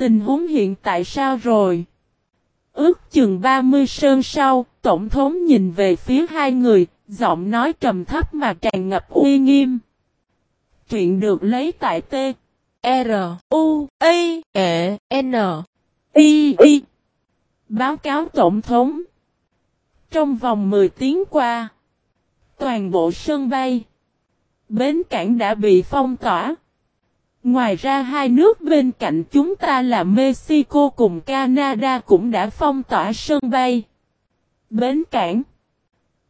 Tình huống hiện tại sao rồi? Ước chừng 30 sơn sau, Tổng thống nhìn về phía hai người, giọng nói trầm thấp mà tràn ngập uy nghiêm. Truyện được lấy tại T. R. U. A. E. N. I. I. Báo cáo Tổng thống. Trong vòng 10 tiếng qua, toàn bộ sân bay, bến cảng đã bị phong tỏa. Ngoài ra hai nước bên cạnh chúng ta là Mexico cùng Canada cũng đã phong tỏa sân bay. Bến cảng.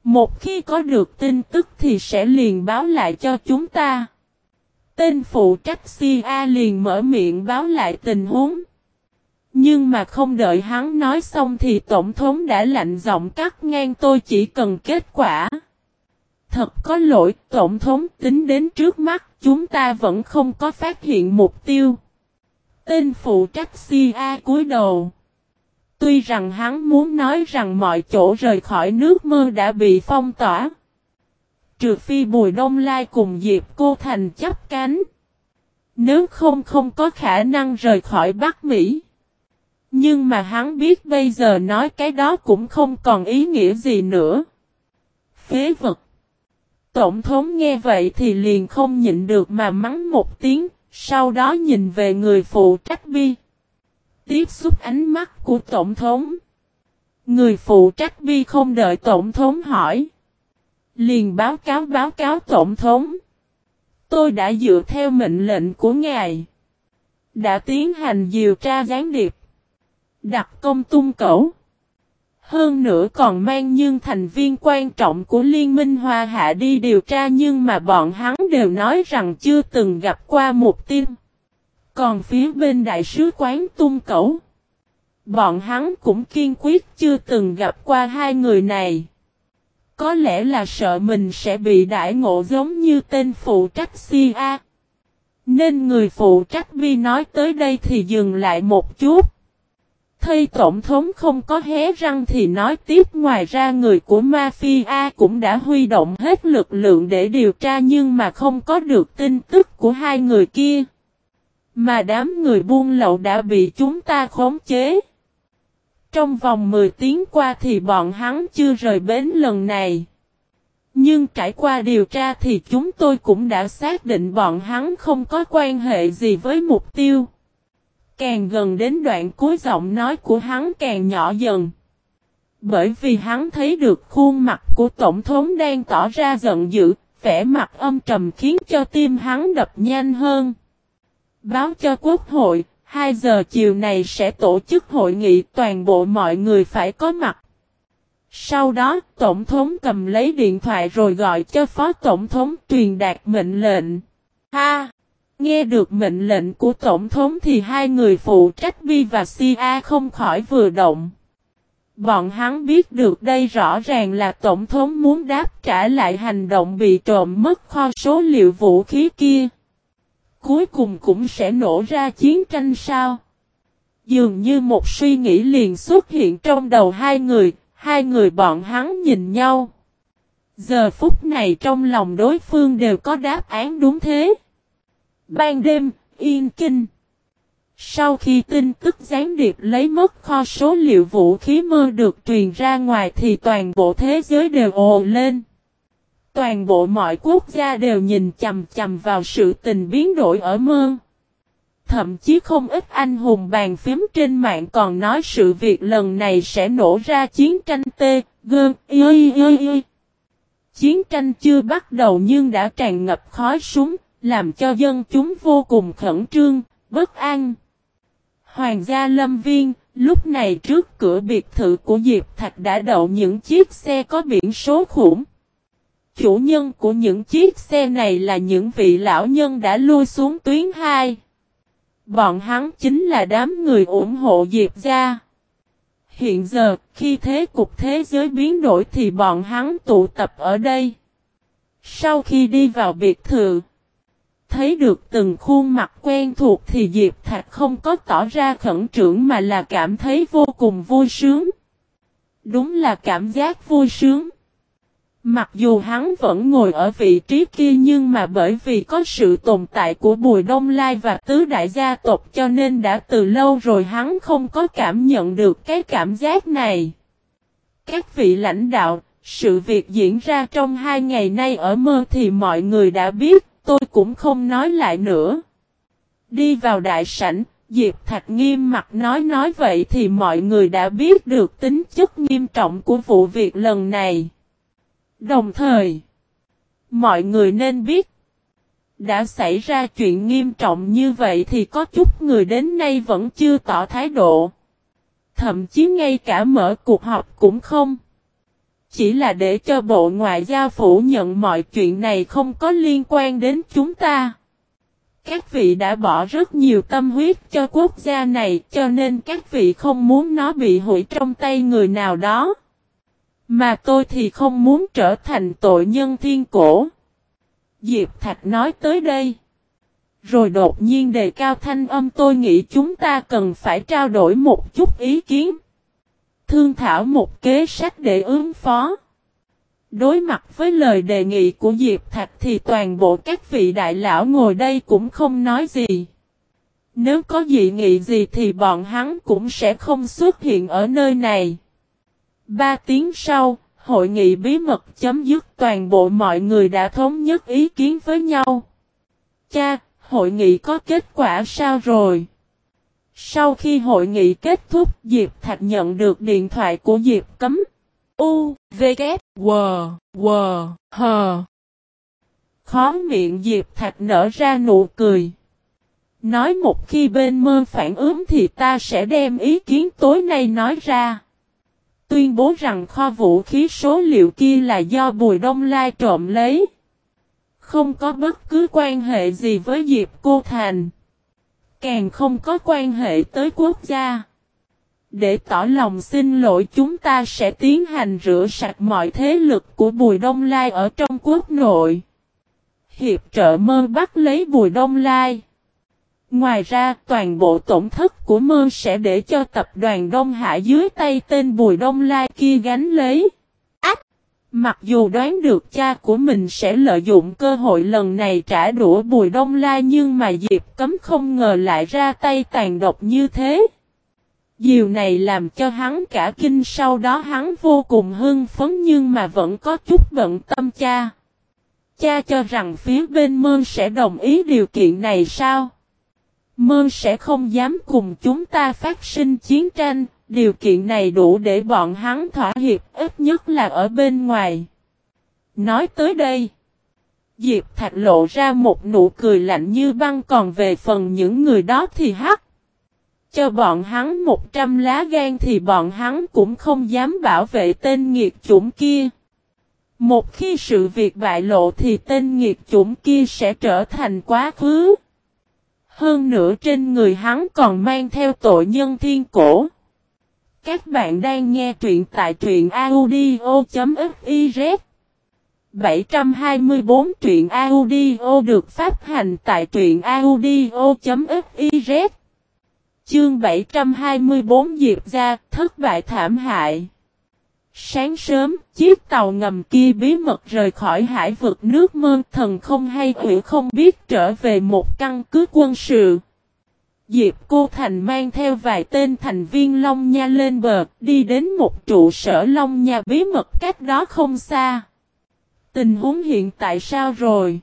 Một khi có được tin tức thì sẽ liền báo lại cho chúng ta. Tên phụ trách CIA liền mở miệng báo lại tình huống. Nhưng mà không đợi hắn nói xong thì Tổng thống đã lạnh giọng cắt ngang, tôi chỉ cần kết quả. Thật có lỗi, Tổng thống tính đến trước mắt, chúng ta vẫn không có phát hiện mục tiêu. Tên phụ trách CIA cúi đầu. Tuy rằng hắn muốn nói rằng mọi chỗ rời khỏi nước mơ đã bị phong tỏa. Trừ phi Bùi Đông Lai cùng Diệp Cô Thành chấp cánh. Nếu không không có khả năng rời khỏi Bắc Mỹ. Nhưng mà hắn biết bây giờ nói cái đó cũng không còn ý nghĩa gì nữa. Phế vật. Tổng thống nghe vậy thì liền không nhịn được mà mắng một tiếng, sau đó nhìn về người phụ trách bi. Tiếp xúc ánh mắt của Tổng thống. Người phụ trách bi không đợi Tổng thống hỏi. Liền báo cáo báo cáo Tổng thống. Tôi đã dựa theo mệnh lệnh của ngài. Đã tiến hành điều tra gián điệp. Đặt công tung cẩu. Hơn nữa còn mang nhưng thành viên quan trọng của Liên minh Hoa Hạ đi điều tra nhưng mà bọn hắn đều nói rằng chưa từng gặp qua một tin. Còn phía bên đại sứ quán tung cẩu. Bọn hắn cũng kiên quyết chưa từng gặp qua hai người này. Có lẽ là sợ mình sẽ bị đại ngộ giống như tên phụ trách CIA. Nên người phụ trách vi nói tới đây thì dừng lại một chút. Thây tổng thống không có hé răng thì nói tiếp ngoài ra người của mafia cũng đã huy động hết lực lượng để điều tra nhưng mà không có được tin tức của hai người kia. Mà đám người buôn lậu đã bị chúng ta khống chế. Trong vòng 10 tiếng qua thì bọn hắn chưa rời bến lần này. Nhưng trải qua điều tra thì chúng tôi cũng đã xác định bọn hắn không có quan hệ gì với mục tiêu. Càng gần đến đoạn cuối giọng nói của hắn càng nhỏ dần. Bởi vì hắn thấy được khuôn mặt của Tổng thống đang tỏ ra giận dữ, vẻ mặt âm trầm khiến cho tim hắn đập nhanh hơn. Báo cho Quốc hội, 2 giờ chiều này sẽ tổ chức hội nghị toàn bộ mọi người phải có mặt. Sau đó, Tổng thống cầm lấy điện thoại rồi gọi cho Phó Tổng thống truyền đạt mệnh lệnh. Ha! Nghe được mệnh lệnh của Tổng thống thì hai người phụ trách Bi và Cia không khỏi vừa động. Bọn hắn biết được đây rõ ràng là Tổng thống muốn đáp trả lại hành động bị trộm mất kho số liệu vũ khí kia. Cuối cùng cũng sẽ nổ ra chiến tranh sao? Dường như một suy nghĩ liền xuất hiện trong đầu hai người, hai người bọn hắn nhìn nhau. Giờ phút này trong lòng đối phương đều có đáp án đúng thế. Ban đêm, yên kinh. Sau khi tin tức gián điệp lấy mất kho số liệu vũ khí mơ được truyền ra ngoài thì toàn bộ thế giới đều ồ lên. Toàn bộ mọi quốc gia đều nhìn chầm chầm vào sự tình biến đổi ở mơ. Thậm chí không ít anh hùng bàn phím trên mạng còn nói sự việc lần này sẽ nổ ra chiến tranh T, y, Y, Y, Y. Chiến tranh chưa bắt đầu nhưng đã tràn ngập khói súng, làm cho dân chúng vô cùng khẩn trương, bất an. Hoàng gia lâm viên, lúc này trước cửa biệt thự của Diệp Thạch đã đậu những chiếc xe có biển số khủng. Chủ nhân của những chiếc xe này là những vị lão nhân đã lui xuống tuyến 2. Bọn hắn chính là đám người ủng hộ Diệp gia. Hiện giờ, khi thế cục thế giới biến đổi thì bọn hắn tụ tập ở đây. Sau khi đi vào biệt thự, thấy được từng khuôn mặt quen thuộc thì Diệp Thạch không có tỏ ra khẩn trương mà là cảm thấy vô cùng vui sướng. Đúng là cảm giác vui sướng. Mặc dù hắn vẫn ngồi ở vị trí kia nhưng mà bởi vì có sự tồn tại của Bùi Đông Lai và tứ đại gia tộc cho nên đã từ lâu rồi hắn không có cảm nhận được cái cảm giác này. Các vị lãnh đạo, sự việc diễn ra trong hai ngày nay ở mơ thì mọi người đã biết, tôi cũng không nói lại nữa. Đi vào đại sảnh, Diệp Thạch nghiêm mặt nói nói vậy thì mọi người đã biết được tính chất nghiêm trọng của vụ việc lần này. Đồng thời, mọi người nên biết, đã xảy ra chuyện nghiêm trọng như vậy thì có chút người đến nay vẫn chưa tỏ thái độ. Thậm chí ngay cả mở cuộc họp cũng không. Chỉ là để cho Bộ Ngoại giao phủ nhận mọi chuyện này không có liên quan đến chúng ta. Các vị đã bỏ rất nhiều tâm huyết cho quốc gia này, cho nên các vị không muốn nó bị hủy trong tay người nào đó. Mà tôi thì không muốn trở thành tội nhân thiên cổ. Diệp Thạch nói tới đây. Rồi đột nhiên đề cao thanh âm, tôi nghĩ chúng ta cần phải trao đổi một chút ý kiến. Thương thảo một kế sách để ứng phó. Đối mặt với lời đề nghị của Diệp Thạch thì toàn bộ các vị đại lão ngồi đây cũng không nói gì. Nếu có dị nghị gì thì bọn hắn cũng sẽ không xuất hiện ở nơi này. Ba tiếng sau, hội nghị bí mật chấm dứt toàn bộ mọi người đã thống nhất ý kiến với nhau. Cha, hội nghị có kết quả sao rồi? Sau khi hội nghị kết thúc Diệp Thạch nhận được điện thoại của Diệp Cấm. U, V, K, W, W, H. Khó miệng Diệp Thạch nở ra nụ cười. Nói một khi bên mơ phản ứng thì ta sẽ đem ý kiến tối nay nói ra. Tuyên bố rằng kho vũ khí số liệu kia là do Bùi Đông Lai trộm lấy. Không có bất cứ quan hệ gì với Diệp Cô Thành. Càng không có quan hệ tới quốc gia. Để tỏ lòng xin lỗi chúng ta sẽ tiến hành rửa sạch mọi thế lực của Bùi Đông Lai ở trong quốc nội. Hiệp trợ mơ bắt lấy Bùi Đông Lai. Ngoài ra, toàn bộ tổn thất của mơ sẽ để cho tập đoàn Đông Hạ dưới tay tên Bùi Đông Lai kia gánh lấy. Mặc dù đoán được cha của mình sẽ lợi dụng cơ hội lần này trả đũa Bùi Đông Lai nhưng mà Diệp Cấm không ngờ lại ra tay tàn độc như thế. Điều này làm cho hắn cả kinh sau đó hắn vô cùng hưng phấn nhưng mà vẫn có chút bận tâm cha. Cha cho rằng phía bên mơn sẽ đồng ý điều kiện này sao? Mơn sẽ không dám cùng chúng ta phát sinh chiến tranh, điều kiện này đủ để bọn hắn thỏa hiệp ít nhất là ở bên ngoài. Nói tới đây, Diệp Thạch lộ ra một nụ cười lạnh như băng còn về phần những người đó thì hắc. Cho bọn hắn một trăm lá gan thì bọn hắn cũng không dám bảo vệ tên nghiệt chủng kia. Một khi sự việc bại lộ thì tên nghiệt chủng kia sẽ trở thành quá khứ. Hơn nữa trên người hắn còn mang theo tội nhân thiên cổ. Các bạn đang nghe truyện tại truyện audio.fiz 724 truyện audio được phát hành tại truyện audio.fiz Chương 724 Diệp ra, thất bại thảm hại. Sáng sớm, chiếc tàu ngầm kia bí mật rời khỏi hải vực nước mơn thần không hay quỷ không biết trở về một căn cứ quân sự. Diệp Cô Thành mang theo vài tên thành viên Long Nha lên bờ, đi đến một trụ sở Long Nha bí mật cách đó không xa. Tình huống hiện tại sao rồi?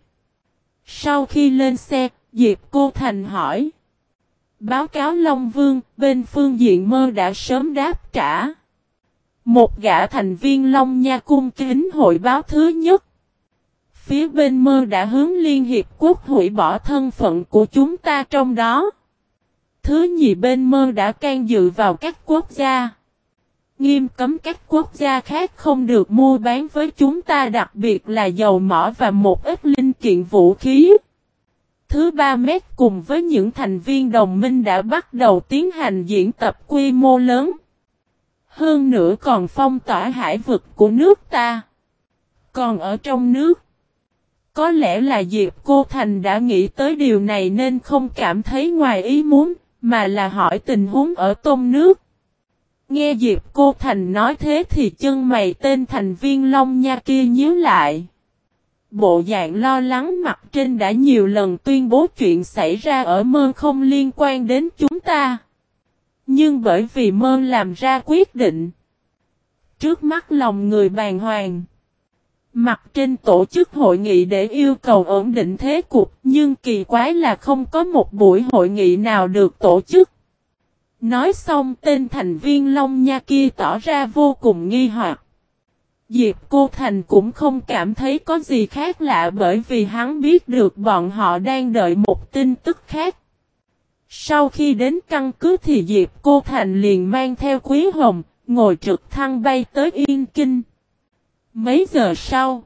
Sau khi lên xe, Diệp Cô Thành hỏi. Báo cáo Long Vương, bên phương diện mơ đã sớm đáp trả. Một gã thành viên Long Nha cung kính hội báo thứ nhất. Phía bên mơ đã hướng Liên Hiệp Quốc hủy bỏ thân phận của chúng ta trong đó. Thứ nhì bên mơ đã can dự vào các quốc gia. Nghiêm cấm các quốc gia khác không được mua bán với chúng ta đặc biệt là dầu mỏ và một ít linh kiện vũ khí. Thứ ba mét cùng với những thành viên đồng minh đã bắt đầu tiến hành diễn tập quy mô lớn. Hơn nữa còn phong tỏa hải vực của nước ta. Còn ở trong nước. Có lẽ là Diệp Cô Thành đã nghĩ tới điều này nên không cảm thấy ngoài ý muốn, mà là hỏi tình huống ở tôm nước. Nghe Diệp Cô Thành nói thế thì chân mày tên thành viên Long Nha kia nhíu lại. Bộ dạng lo lắng mặt trên đã nhiều lần tuyên bố chuyện xảy ra ở mơ không liên quan đến chúng ta. Nhưng bởi vì mơ làm ra quyết định. Trước mắt lòng người bàng hoàng. Mặt trên tổ chức hội nghị để yêu cầu ổn định thế cục nhưng kỳ quái là không có một buổi hội nghị nào được tổ chức. Nói xong tên thành viên Long Nha kia tỏ ra vô cùng nghi hoặc. Diệp Cô Thành cũng không cảm thấy có gì khác lạ bởi vì hắn biết được bọn họ đang đợi một tin tức khác. Sau khi đến căn cứ thì Diệp Cô Thành liền mang theo Quý Hồng, ngồi trực thăng bay tới Yên Kinh. Mấy giờ sau,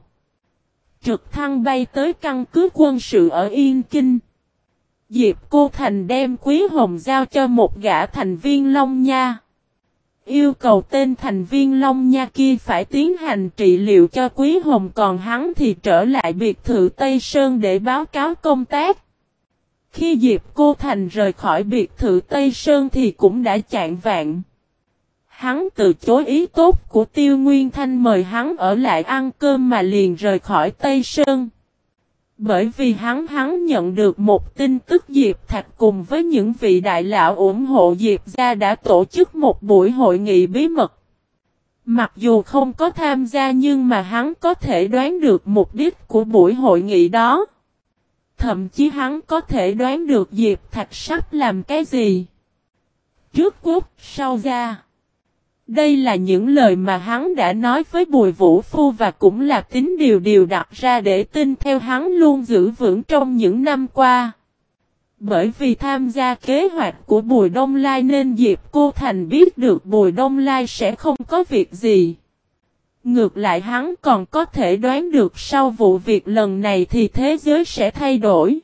trực thăng bay tới căn cứ quân sự ở Yên Kinh. Diệp Cô Thành đem Quý Hồng giao cho một gã thành viên Long Nha. Yêu cầu tên thành viên Long Nha kia phải tiến hành trị liệu cho Quý Hồng còn hắn thì trở lại biệt thự Tây Sơn để báo cáo công tác. Khi Diệp Cô Thành rời khỏi biệt thự Tây Sơn thì cũng đã chạng vạn. Hắn từ chối ý tốt của Tiêu Nguyên Thanh mời hắn ở lại ăn cơm mà liền rời khỏi Tây Sơn. Bởi vì hắn hắn nhận được một tin tức Diệp Thạch cùng với những vị đại lão ủng hộ Diệp gia đã tổ chức một buổi hội nghị bí mật. Mặc dù không có tham gia nhưng mà hắn có thể đoán được mục đích của buổi hội nghị đó. Thậm chí hắn có thể đoán được Diệp Thạch sắp làm cái gì. Trước quốc, sau ra. Đây là những lời mà hắn đã nói với Bùi Vũ Phu và cũng là tính điều điều đặt ra để tin theo hắn luôn giữ vững trong những năm qua. Bởi vì tham gia kế hoạch của Bùi Đông Lai nên Diệp Cô Thành biết được Bùi Đông Lai sẽ không có việc gì. Ngược lại hắn còn có thể đoán được sau vụ việc lần này thì thế giới sẽ thay đổi.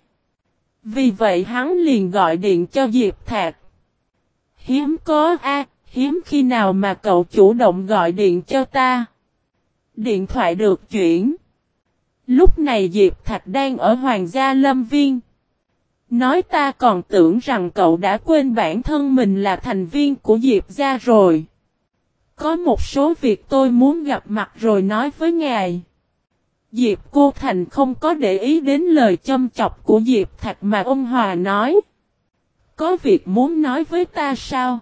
Vì vậy hắn liền gọi điện cho Diệp Thạc. Hiếm có A, hiếm khi nào mà cậu chủ động gọi điện cho ta. Điện thoại được chuyển. Lúc này Diệp Thạch đang ở Hoàng gia Lâm Viên. Nói ta còn tưởng rằng cậu đã quên bản thân mình là thành viên của Diệp gia rồi. Có một số việc tôi muốn gặp mặt rồi nói với ngài. Diệp Cô Thành không có để ý đến lời châm chọc của Diệp Thạch mà ông Hòa nói. Có việc muốn nói với ta sao?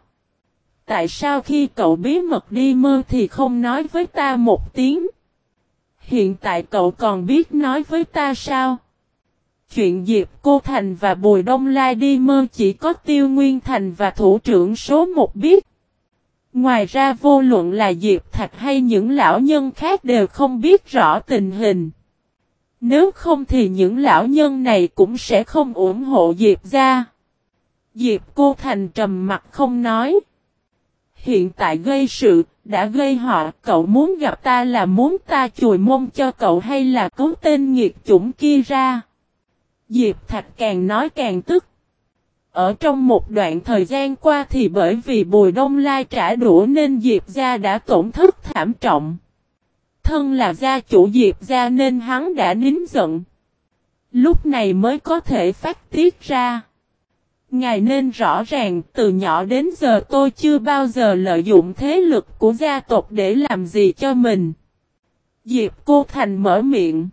Tại sao khi cậu bí mật đi mơ thì không nói với ta một tiếng? Hiện tại cậu còn biết nói với ta sao? Chuyện Diệp, Cô Thành và Bùi Đông Lai đi mơ chỉ có Tiêu Nguyên Thành và thủ trưởng số một biết. Ngoài ra vô luận là Diệp Thạch hay những lão nhân khác đều không biết rõ tình hình. Nếu không thì những lão nhân này cũng sẽ không ủng hộ Diệp ra. Diệp Cô Thành trầm mặt không nói hiện tại gây sự, đã gây họ, cậu muốn gặp ta là muốn ta chùi mông cho cậu hay là cấu tên nghiệt chủng kia ra. Diệp Thạch càng nói càng tức. Ở trong một đoạn thời gian qua thì bởi vì Bùi Đông Lai trả đũa nên Diệp gia đã tổn thất thảm trọng. Thân là gia chủ Diệp gia nên hắn đã nín giận. Lúc này mới có thể phát tiết ra. Ngài nên rõ ràng từ nhỏ đến giờ tôi chưa bao giờ lợi dụng thế lực của gia tộc để làm gì cho mình. Diệp Cô Thành mở miệng.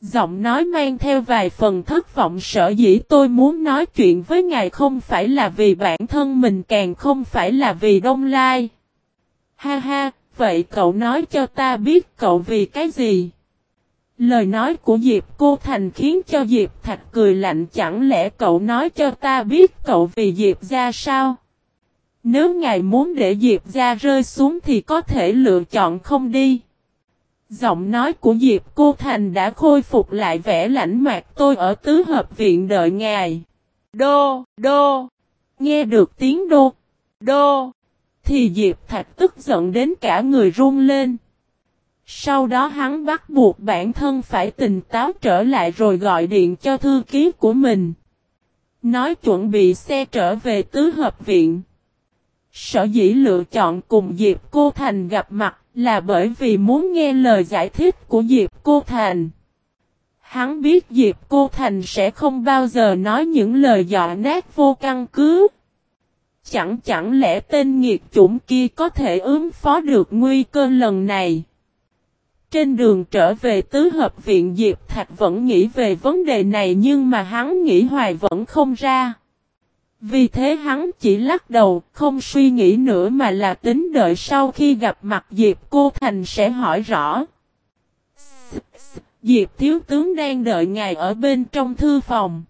Giọng nói mang theo vài phần thất vọng sợ dĩ tôi muốn nói chuyện với ngài không phải là vì bản thân mình càng không phải là vì Đông Lai. Ha ha, vậy cậu nói cho ta biết cậu vì cái gì? Lời nói của Diệp Cô Thành khiến cho Diệp Thạch cười lạnh chẳng lẽ cậu nói cho ta biết cậu vì Diệp ra sao? Nếu ngài muốn để Diệp ra rơi xuống thì có thể lựa chọn không đi. Giọng nói của Diệp Cô Thành đã khôi phục lại vẻ lãnh mạc tôi ở tứ hợp viện đợi ngài. Đô, đô, nghe được tiếng đô, đô, thì Diệp Thạch tức giận đến cả người run lên. Sau đó hắn bắt buộc bản thân phải tỉnh táo trở lại rồi gọi điện cho thư ký của mình. Nói chuẩn bị xe trở về tứ hợp viện. Sở dĩ lựa chọn cùng Diệp Cô Thành gặp mặt là bởi vì muốn nghe lời giải thích của Diệp Cô Thành. Hắn biết Diệp Cô Thành sẽ không bao giờ nói những lời dọa nát vô căn cứ. chẳng chẳng lẽ tên nghiệt chủng kia có thể ứng phó được nguy cơ lần này. Trên đường trở về tứ hợp viện Diệp Thạch vẫn nghĩ về vấn đề này nhưng mà hắn nghĩ hoài vẫn không ra. Vì thế hắn chỉ lắc đầu, không suy nghĩ nữa mà là tính đợi sau khi gặp mặt Diệp Cô Thành sẽ hỏi rõ. Diệp Thiếu Tướng đang đợi ngài ở bên trong thư phòng.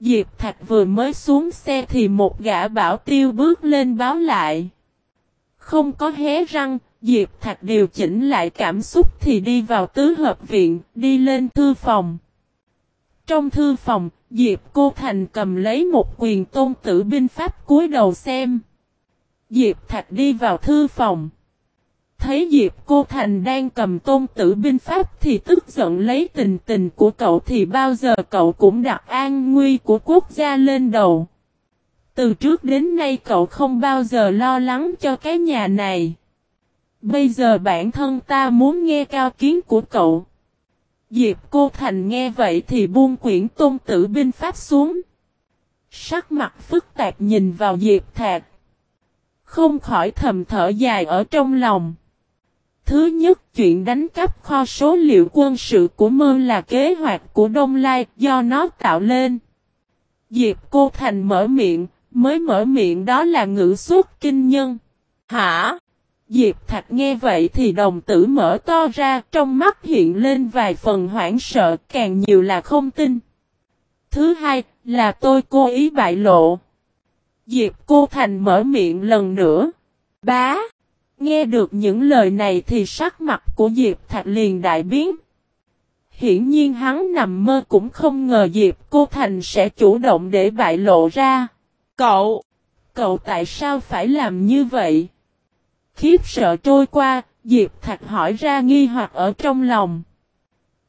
Diệp Thạch vừa mới xuống xe thì một gã bảo tiêu bước lên báo lại. Không có hé răng, Diệp Thạch điều chỉnh lại cảm xúc thì đi vào tứ hợp viện, đi lên thư phòng. Trong thư phòng, Diệp Cô Thành cầm lấy một quyền tôn tử binh pháp cúi đầu xem. Diệp Thạch đi vào thư phòng. Thấy Diệp Cô Thành đang cầm tôn tử binh pháp thì tức giận lấy tình tình của cậu thì bao giờ cậu cũng đặt an nguy của quốc gia lên đầu. Từ trước đến nay cậu không bao giờ lo lắng cho cái nhà này. Bây giờ bản thân ta muốn nghe cao kiến của cậu. Diệp Cô Thành nghe vậy thì buông quyển tôn tử binh pháp xuống. Sắc mặt phức tạp nhìn vào Diệp Thạc. Không khỏi thầm thở dài ở trong lòng. Thứ nhất chuyện đánh cắp kho số liệu quân sự của Mơ là kế hoạch của Đông Lai do nó tạo lên. Diệp Cô Thành mở miệng, mới mở miệng đó là ngữ suốt kinh nhân. Hả? Diệp Thạch nghe vậy thì đồng tử mở to ra, trong mắt hiện lên vài phần hoảng sợ, càng nhiều là không tin. Thứ hai, là tôi cố ý bại lộ. Diệp Cô Thành mở miệng lần nữa. Bá! Nghe được những lời này thì sắc mặt của Diệp Thạch liền đại biến. Hiển nhiên hắn nằm mơ cũng không ngờ Diệp Cô Thành sẽ chủ động để bại lộ ra. Cậu! Cậu tại sao phải làm như vậy? Khiếp sợ trôi qua, Diệp Thạch hỏi ra nghi hoặc ở trong lòng.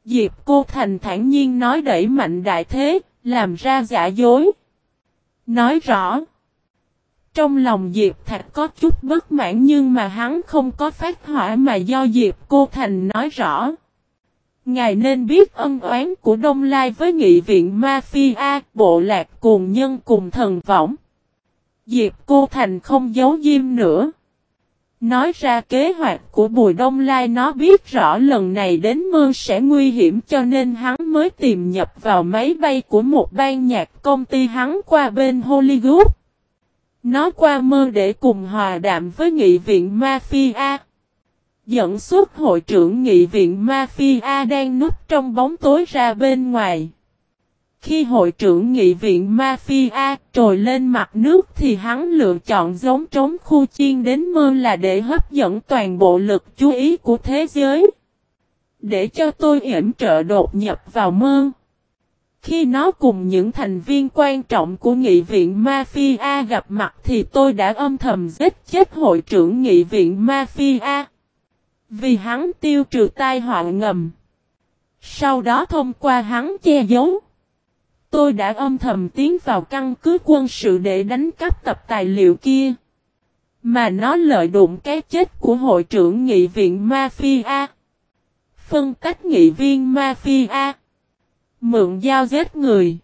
Diệp Cô Thành thản nhiên nói đẩy mạnh đại thế, làm ra giả dối. Nói rõ. Trong lòng Diệp Thạch có chút bất mãn nhưng mà hắn không có phát hỏa mà do Diệp Cô Thành nói rõ. Ngài nên biết ân oán của Đông Lai với nghị viện Mafia, bộ lạc cùng nhân cùng thần võng. Diệp Cô Thành không giấu diêm nữa. Nói ra kế hoạch của Bùi Đông Lai, nó biết rõ lần này đến mưa sẽ nguy hiểm, cho nên hắn mới tìm nhập vào máy bay của một ban nhạc công ty hắn qua bên Hollywood. Nó qua mơ để cùng hòa đạm với nghị viện Mafia. Dẫn xuất hội trưởng nghị viện Mafia đang núp trong bóng tối ra bên ngoài. Khi hội trưởng nghị viện Mafia trồi lên mặt nước thì hắn lựa chọn giống trống khu chiên đến mơ là để hấp dẫn toàn bộ lực chú ý của thế giới. Để cho tôi yểm trợ đột nhập vào mơ. Khi nó cùng những thành viên quan trọng của nghị viện Mafia gặp mặt thì tôi đã âm thầm giết chết hội trưởng nghị viện Mafia. Vì hắn tiêu trừ tai họa ngầm. Sau đó thông qua hắn che giấu. Tôi đã âm thầm tiến vào căn cứ quân sự để đánh cắp tập tài liệu kia. Mà nó lợi dụng cái chết của hội trưởng nghị viện Mafia. Phân tách nghị viên Mafia. Mượn dao giết người.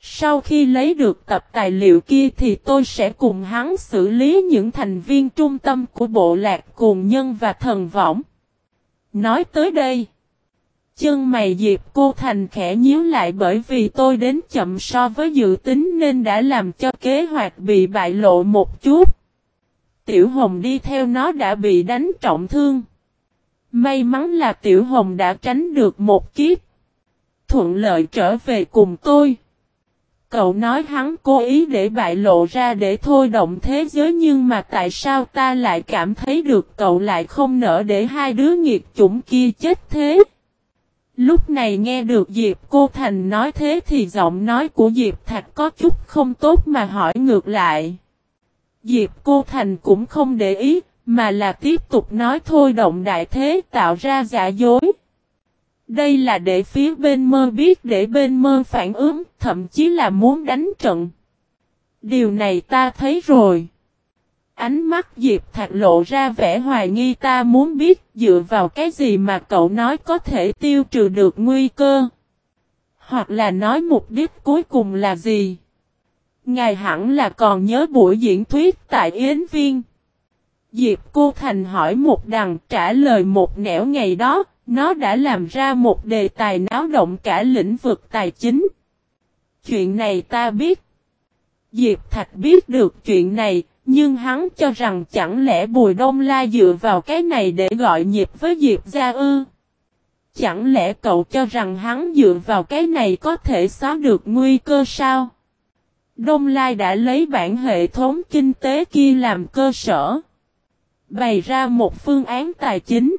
Sau khi lấy được tập tài liệu kia thì tôi sẽ cùng hắn xử lý những thành viên trung tâm của bộ lạc cùng nhân và thần võng. Nói tới đây. Chân mày Diệp cô thành khẽ nhíu lại bởi vì tôi đến chậm so với dự tính nên đã làm cho kế hoạch bị bại lộ một chút. Tiểu Hồng đi theo nó đã bị đánh trọng thương. May mắn là Tiểu Hồng đã tránh được một kiếp. Thuận lợi trở về cùng tôi. Cậu nói hắn cố ý để bại lộ ra để thôi động thế giới nhưng mà tại sao ta lại cảm thấy được cậu lại không nỡ để hai đứa nghiệt chủng kia chết thế? Lúc này nghe được Diệp Cô Thành nói thế thì giọng nói của Diệp Thạch có chút không tốt mà hỏi ngược lại. Diệp Cô Thành cũng không để ý, mà là tiếp tục nói thôi động đại thế tạo ra giả dối. Đây là để phía bên mơ biết để bên mơ phản ứng, thậm chí là muốn đánh trận. Điều này ta thấy rồi. Ánh mắt Diệp Thạch lộ ra vẻ hoài nghi ta muốn biết dựa vào cái gì mà cậu nói có thể tiêu trừ được nguy cơ. Hoặc là nói mục đích cuối cùng là gì. Ngài hẳn là còn nhớ buổi diễn thuyết tại Yến Viên. Diệp Cô Thành hỏi một đằng trả lời một nẻo ngày đó, nó đã làm ra một đề tài náo động cả lĩnh vực tài chính. Chuyện này ta biết. Diệp Thạch biết được chuyện này, nhưng hắn cho rằng chẳng lẽ Bùi Đông La dựa vào cái này để gọi nhịp với Diệp Gia ư. Chẳng lẽ cậu cho rằng hắn dựa vào cái này có thể xóa được nguy cơ sao? Đông Lai đã lấy bản hệ thống kinh tế kia làm cơ sở. Bày ra một phương án tài chính.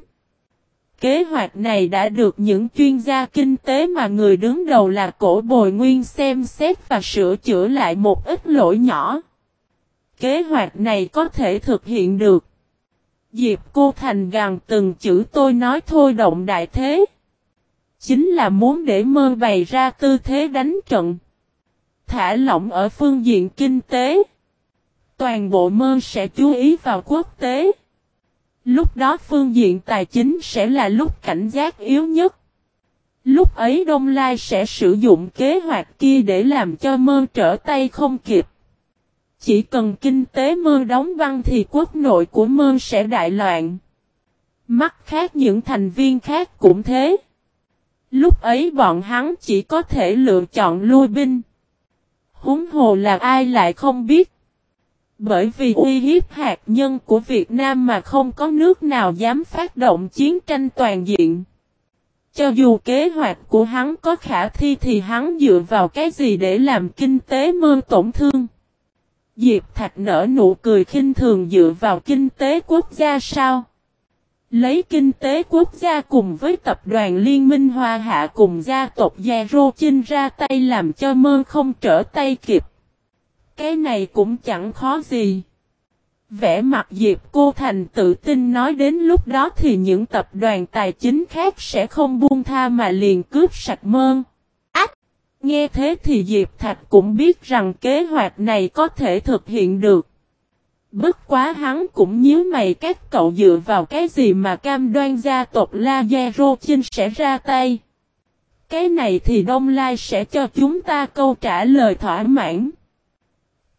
Kế hoạch này đã được những chuyên gia kinh tế mà người đứng đầu là cổ bồi nguyên xem xét và sửa chữa lại một ít lỗi nhỏ. Kế hoạch này có thể thực hiện được. Diệp Cô Thành gằn từng chữ tôi nói thôi động đại thế. Chính là muốn để mơ bày ra tư thế đánh trận. Thả lỏng ở phương diện kinh tế. Toàn bộ mơ sẽ chú ý vào quốc tế. Lúc đó phương diện tài chính sẽ là lúc cảnh giác yếu nhất. Lúc ấy Đông Lai sẽ sử dụng kế hoạch kia để làm cho mơ trở tay không kịp. Chỉ cần kinh tế mơ đóng băng thì quốc nội của mơ sẽ đại loạn. Mắt khác những thành viên khác cũng thế. Lúc ấy bọn hắn chỉ có thể lựa chọn lui binh. Húng hồ là ai lại không biết. Bởi vì uy hiếp hạt nhân của Việt Nam mà không có nước nào dám phát động chiến tranh toàn diện. Cho dù kế hoạch của hắn có khả thi thì hắn dựa vào cái gì để làm kinh tế mơ tổn thương. Diệp Thạch nở nụ cười khinh thường dựa vào kinh tế quốc gia sao? Lấy kinh tế quốc gia cùng với tập đoàn Liên minh Hoa Hạ cùng gia tộc Gia Rô Chinh ra tay làm cho mơ không trở tay kịp. Cái này cũng chẳng khó gì. Vẽ mặt Diệp Cô Thành tự tin nói đến lúc đó thì những tập đoàn tài chính khác sẽ không buông tha mà liền cướp sạch mơn. Nghe thế thì Diệp Thạch cũng biết rằng kế hoạch này có thể thực hiện được. Bất quá hắn cũng nhớ mày các cậu dựa vào cái gì mà cam đoan gia tộc La Gia Rô Chinh sẽ ra tay. Cái này thì Đông Lai sẽ cho chúng ta câu trả lời thỏa mãn.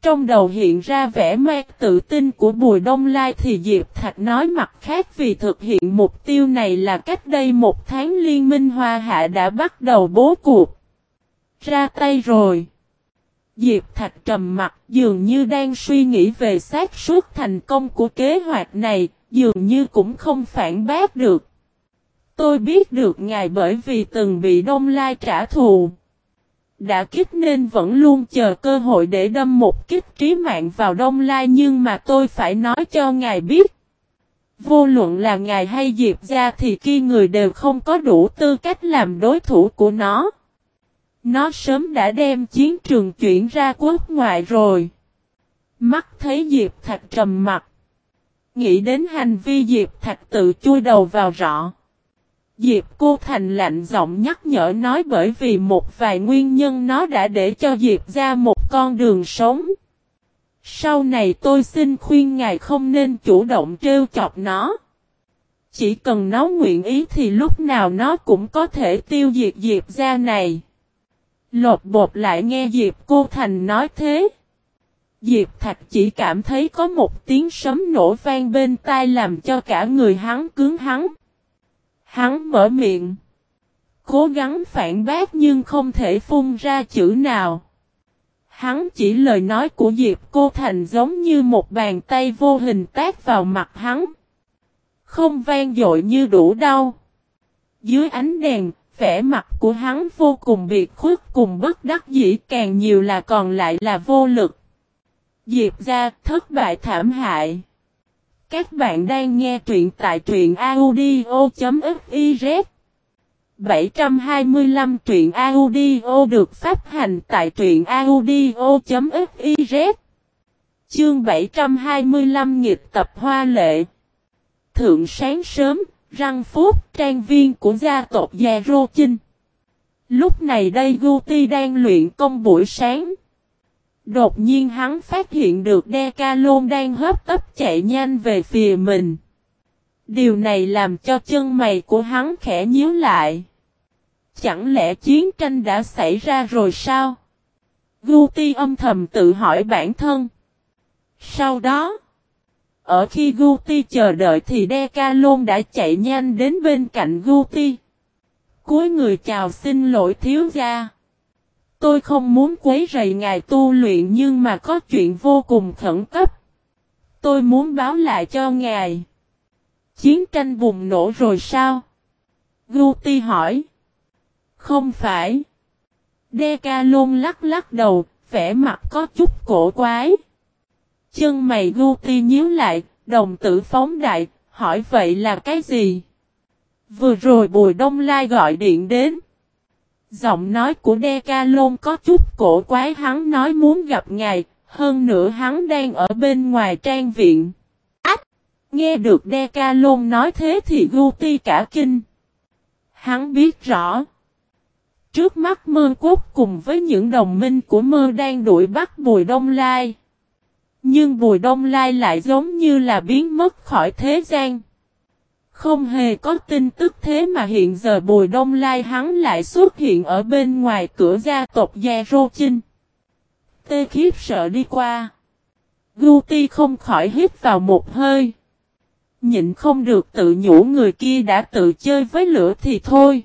Trong đầu hiện ra vẻ mang tự tin của Bùi Đông Lai thì Diệp Thạch nói mặt khác vì thực hiện mục tiêu này là cách đây một tháng Liên minh Hoa Hạ đã bắt đầu bố cuộc. Ra tay rồi. Diệp Thạch trầm mặt dường như đang suy nghĩ về xác suất thành công của kế hoạch này, dường như cũng không phản bác được. Tôi biết được ngài bởi vì từng bị Đông Lai trả thù. Đã kích nên vẫn luôn chờ cơ hội để đâm một kích trí mạng vào Đông Lai nhưng mà tôi phải nói cho ngài biết. Vô luận là ngài hay Diệp ra thì khi người đều không có đủ tư cách làm đối thủ của nó. Nó sớm đã đem chiến trường chuyển ra quốc ngoại rồi. Mắt thấy Diệp Thạch trầm mặt. Nghĩ đến hành vi Diệp Thạch tự chui đầu vào rõ. Diệp Cô Thành lạnh giọng nhắc nhở nói bởi vì một vài nguyên nhân nó đã để cho Diệp ra một con đường sống. Sau này tôi xin khuyên ngài không nên chủ động trêu chọc nó. Chỉ cần nó nguyện ý thì lúc nào nó cũng có thể tiêu diệt Diệp ra này. Lột bột lại nghe Diệp Cô Thành nói thế. Diệp Thạch chỉ cảm thấy có một tiếng sấm nổ vang bên tai làm cho cả người hắn cứng hắn. Hắn mở miệng. Cố gắng phản bác nhưng không thể phun ra chữ nào. Hắn chỉ lời nói của Diệp Cô Thành giống như một bàn tay vô hình tác vào mặt hắn. Không vang dội như đủ đau. Dưới ánh đèn, vẻ mặt của hắn vô cùng biệt khuất cùng bất đắc dĩ càng nhiều là còn lại là vô lực. Diệp ra thất bại thảm hại. Các bạn đang nghe truyện tại truyện audio.fiz 725 truyện audio được phát hành tại truyện audio.fiz Chương 725 nghịch tập hoa lệ Thượng sáng sớm, răng phút trang viên của gia tộc Gia Rô Chinh Lúc này đây Guti đang luyện công buổi sáng Đột nhiên hắn phát hiện được Decalon đang hấp tấp chạy nhanh về phía mình. Điều này làm cho chân mày của hắn khẽ nhíu lại. Chẳng lẽ chiến tranh đã xảy ra rồi sao? Guti âm thầm tự hỏi bản thân. Sau đó, ở khi Guti chờ đợi thì Decalon đã chạy nhanh đến bên cạnh Guti. Cuối người chào xin lỗi thiếu gia. Tôi không muốn quấy rầy ngài tu luyện nhưng mà có chuyện vô cùng khẩn cấp. Tôi muốn báo lại cho ngài. Chiến tranh bùng nổ rồi sao? Guti hỏi. Không phải. Decalon lắc lắc đầu, vẻ mặt có chút cổ quái. Chân mày Guti nhíu lại, đồng tử phóng đại, hỏi vậy là cái gì? Vừa rồi Bùi Đông Lai gọi điện đến. Giọng nói của Decalon có chút cổ quái hắn nói muốn gặp ngài, hơn nữa hắn đang ở bên ngoài trang viện. Ách! Nghe được Decalon nói thế thì Guti cả kinh. Hắn biết rõ. Trước mắt mơ quốc cùng với những đồng minh của mơ đang đuổi bắt Bùi Đông Lai. Nhưng Bùi Đông Lai lại giống như là biến mất khỏi thế gian. Không hề có tin tức thế mà hiện giờ Bùi Đông Lai hắn lại xuất hiện ở bên ngoài cửa gia tộc Gia Rô Chinh. Tê khiếp sợ đi qua. Guti không khỏi hít vào một hơi. Nhịn không được tự nhủ người kia đã tự chơi với lửa thì thôi.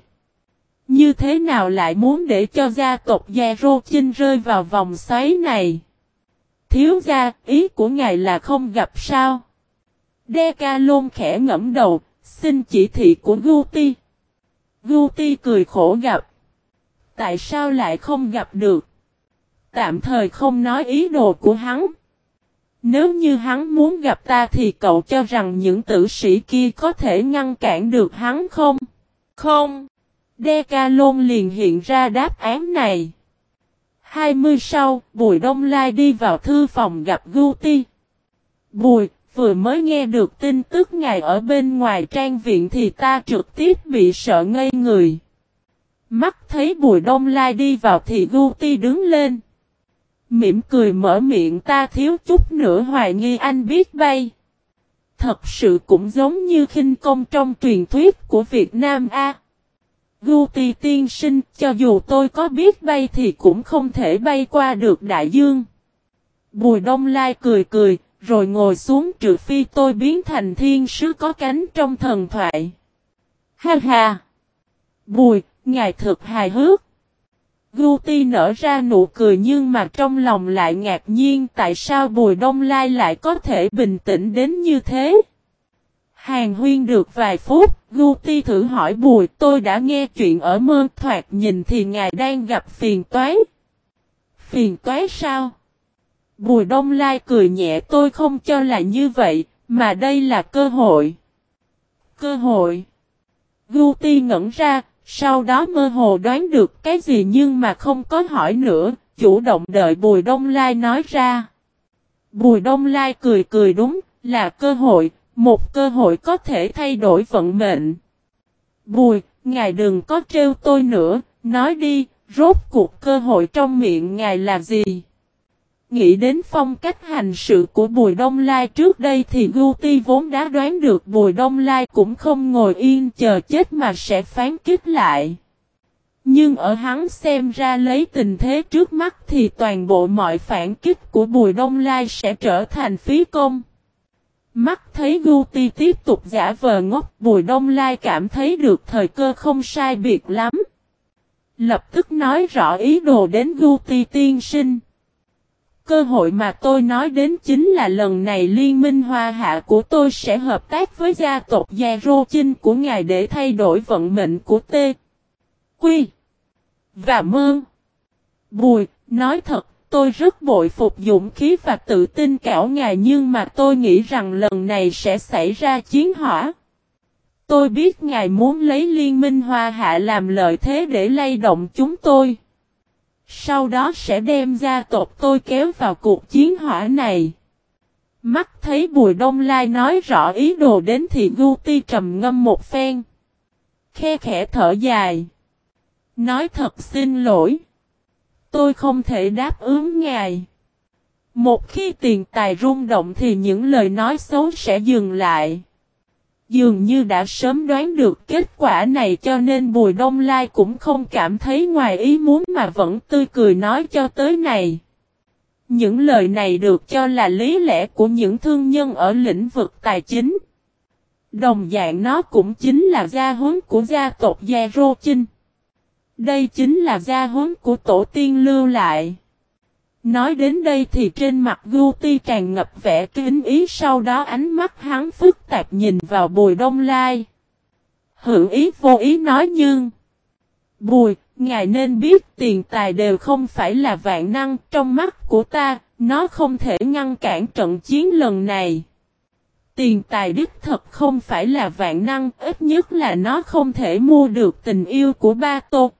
Như thế nào lại muốn để cho gia tộc Gia Rô Chinh rơi vào vòng xoáy này? Thiếu gia, ý của ngài là không gặp sao? Đe lôn khẽ ngẫm đầu, xin chỉ thị của Guti. Guti cười khổ gặp. Tại sao lại không gặp được? Tạm thời không nói ý đồ của hắn. Nếu như hắn muốn gặp ta thì cậu cho rằng những tử sĩ kia có thể ngăn cản được hắn không? Không. Decalon liền hiện ra đáp án này. 20 sau, Bùi Đông Lai đi vào thư phòng gặp Guti. Bùi, vừa mới nghe được tin tức ngài ở bên ngoài trang viện thì ta trực tiếp bị sợ ngây người. Mắt thấy Bùi Đông Lai đi vào thì Guti đứng lên. Mỉm cười mở miệng ta thiếu chút nữa hoài nghi anh biết bay. Thật sự cũng giống như khinh công trong truyền thuyết của Việt Nam A. Guti tiên sinh, cho dù tôi có biết bay thì cũng không thể bay qua được đại dương. Bùi Đông Lai cười cười, rồi ngồi xuống trừ phi tôi biến thành thiên sứ có cánh trong thần thoại. Ha ha! Bùi, ngài thực hài hước. Guti nở ra nụ cười nhưng mà trong lòng lại ngạc nhiên tại sao Bùi Đông Lai lại có thể bình tĩnh đến như thế. Hàng huyên được vài phút, Guti thử hỏi Bùi tôi đã nghe chuyện ở mơ thoạt nhìn thì ngài đang gặp phiền toái. Phiền toái sao? Bùi Đông Lai cười nhẹ tôi không cho là như vậy, mà đây là cơ hội. Cơ hội. Guti ngẩn ra, sau đó mơ hồ đoán được cái gì nhưng mà không có hỏi nữa, chủ động đợi Bùi Đông Lai nói ra. Bùi Đông Lai cười cười đúng, là cơ hội, một cơ hội có thể thay đổi vận mệnh. Bùi, ngài đừng có trêu tôi nữa, nói đi, rốt cuộc cơ hội trong miệng ngài là gì? Nghĩ đến phong cách hành sự của Bùi Đông Lai trước đây thì Guti vốn đã đoán được Bùi Đông Lai cũng không ngồi yên chờ chết mà sẽ phán kích lại. Nhưng ở hắn xem ra lấy tình thế trước mắt thì toàn bộ mọi phản kích của Bùi Đông Lai sẽ trở thành phí công. Mắt thấy Guti tiếp tục giả vờ ngốc Bùi Đông Lai cảm thấy được thời cơ không sai biệt lắm. Lập tức nói rõ ý đồ đến Guti tiên sinh. Cơ hội mà tôi nói đến chính là lần này liên minh hoa hạ của tôi sẽ hợp tác với gia tộc Gia Rô Chinh của ngài để thay đổi vận mệnh của T. Quy. Và Mơn. Bùi, nói thật, tôi rất bội phục dũng khí và tự tin cảo ngài nhưng mà tôi nghĩ rằng lần này sẽ xảy ra chiến hỏa. Tôi biết ngài muốn lấy liên minh hoa hạ làm lợi thế để lay động chúng tôi. Sau đó sẽ đem gia tộc tôi kéo vào cuộc chiến hỏa này. Mắt thấy Bùi Đông Lai nói rõ ý đồ đến thì gu ti trầm ngâm một phen. Khe khẽ thở dài. Nói thật xin lỗi. Tôi không thể đáp ứng ngài. Một khi tiền tài rung động thì những lời nói xấu sẽ dừng lại. Dường như đã sớm đoán được kết quả này cho nên Bùi Đông Lai cũng không cảm thấy ngoài ý muốn mà vẫn tươi cười nói cho tới này. Những lời này được cho là lý lẽ của những thương nhân ở lĩnh vực tài chính. Đồng dạng nó cũng chính là gia hướng của gia tộc Gia Rô Chinh. Đây chính là gia huấn của tổ tiên lưu lại. Nói đến đây thì trên mặt Guti tràn ngập vẻ kính ý sau đó ánh mắt hắn phức tạp nhìn vào bùi đông lai. Hữu ý vô ý nói nhưng. Bùi, ngài nên biết tiền tài đều không phải là vạn năng trong mắt của ta, nó không thể ngăn cản trận chiến lần này. Tiền tài đích thật không phải là vạn năng, ít nhất là nó không thể mua được tình yêu của ba tô.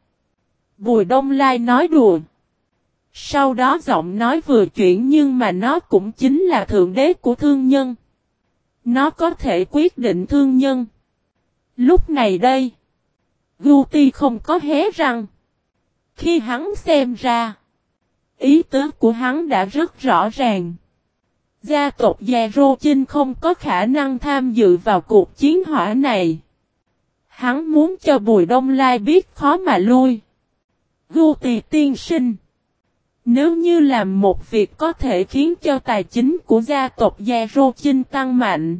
Bùi Đông Lai nói đùa. Sau đó giọng nói vừa chuyển nhưng mà nó cũng chính là thượng đế của thương nhân. Nó có thể quyết định thương nhân. Lúc này đây, Guti không có hé răng. Khi hắn xem ra, ý tứ của hắn đã rất rõ ràng. Gia tộc Gia Rô Chinh không có khả năng tham dự vào cuộc chiến hỏa này. Hắn muốn cho Bùi Đông Lai biết khó mà lui. Guti tiên sinh. Nếu như làm một việc có thể khiến cho tài chính của gia tộc Gia Rô Chinh tăng mạnh.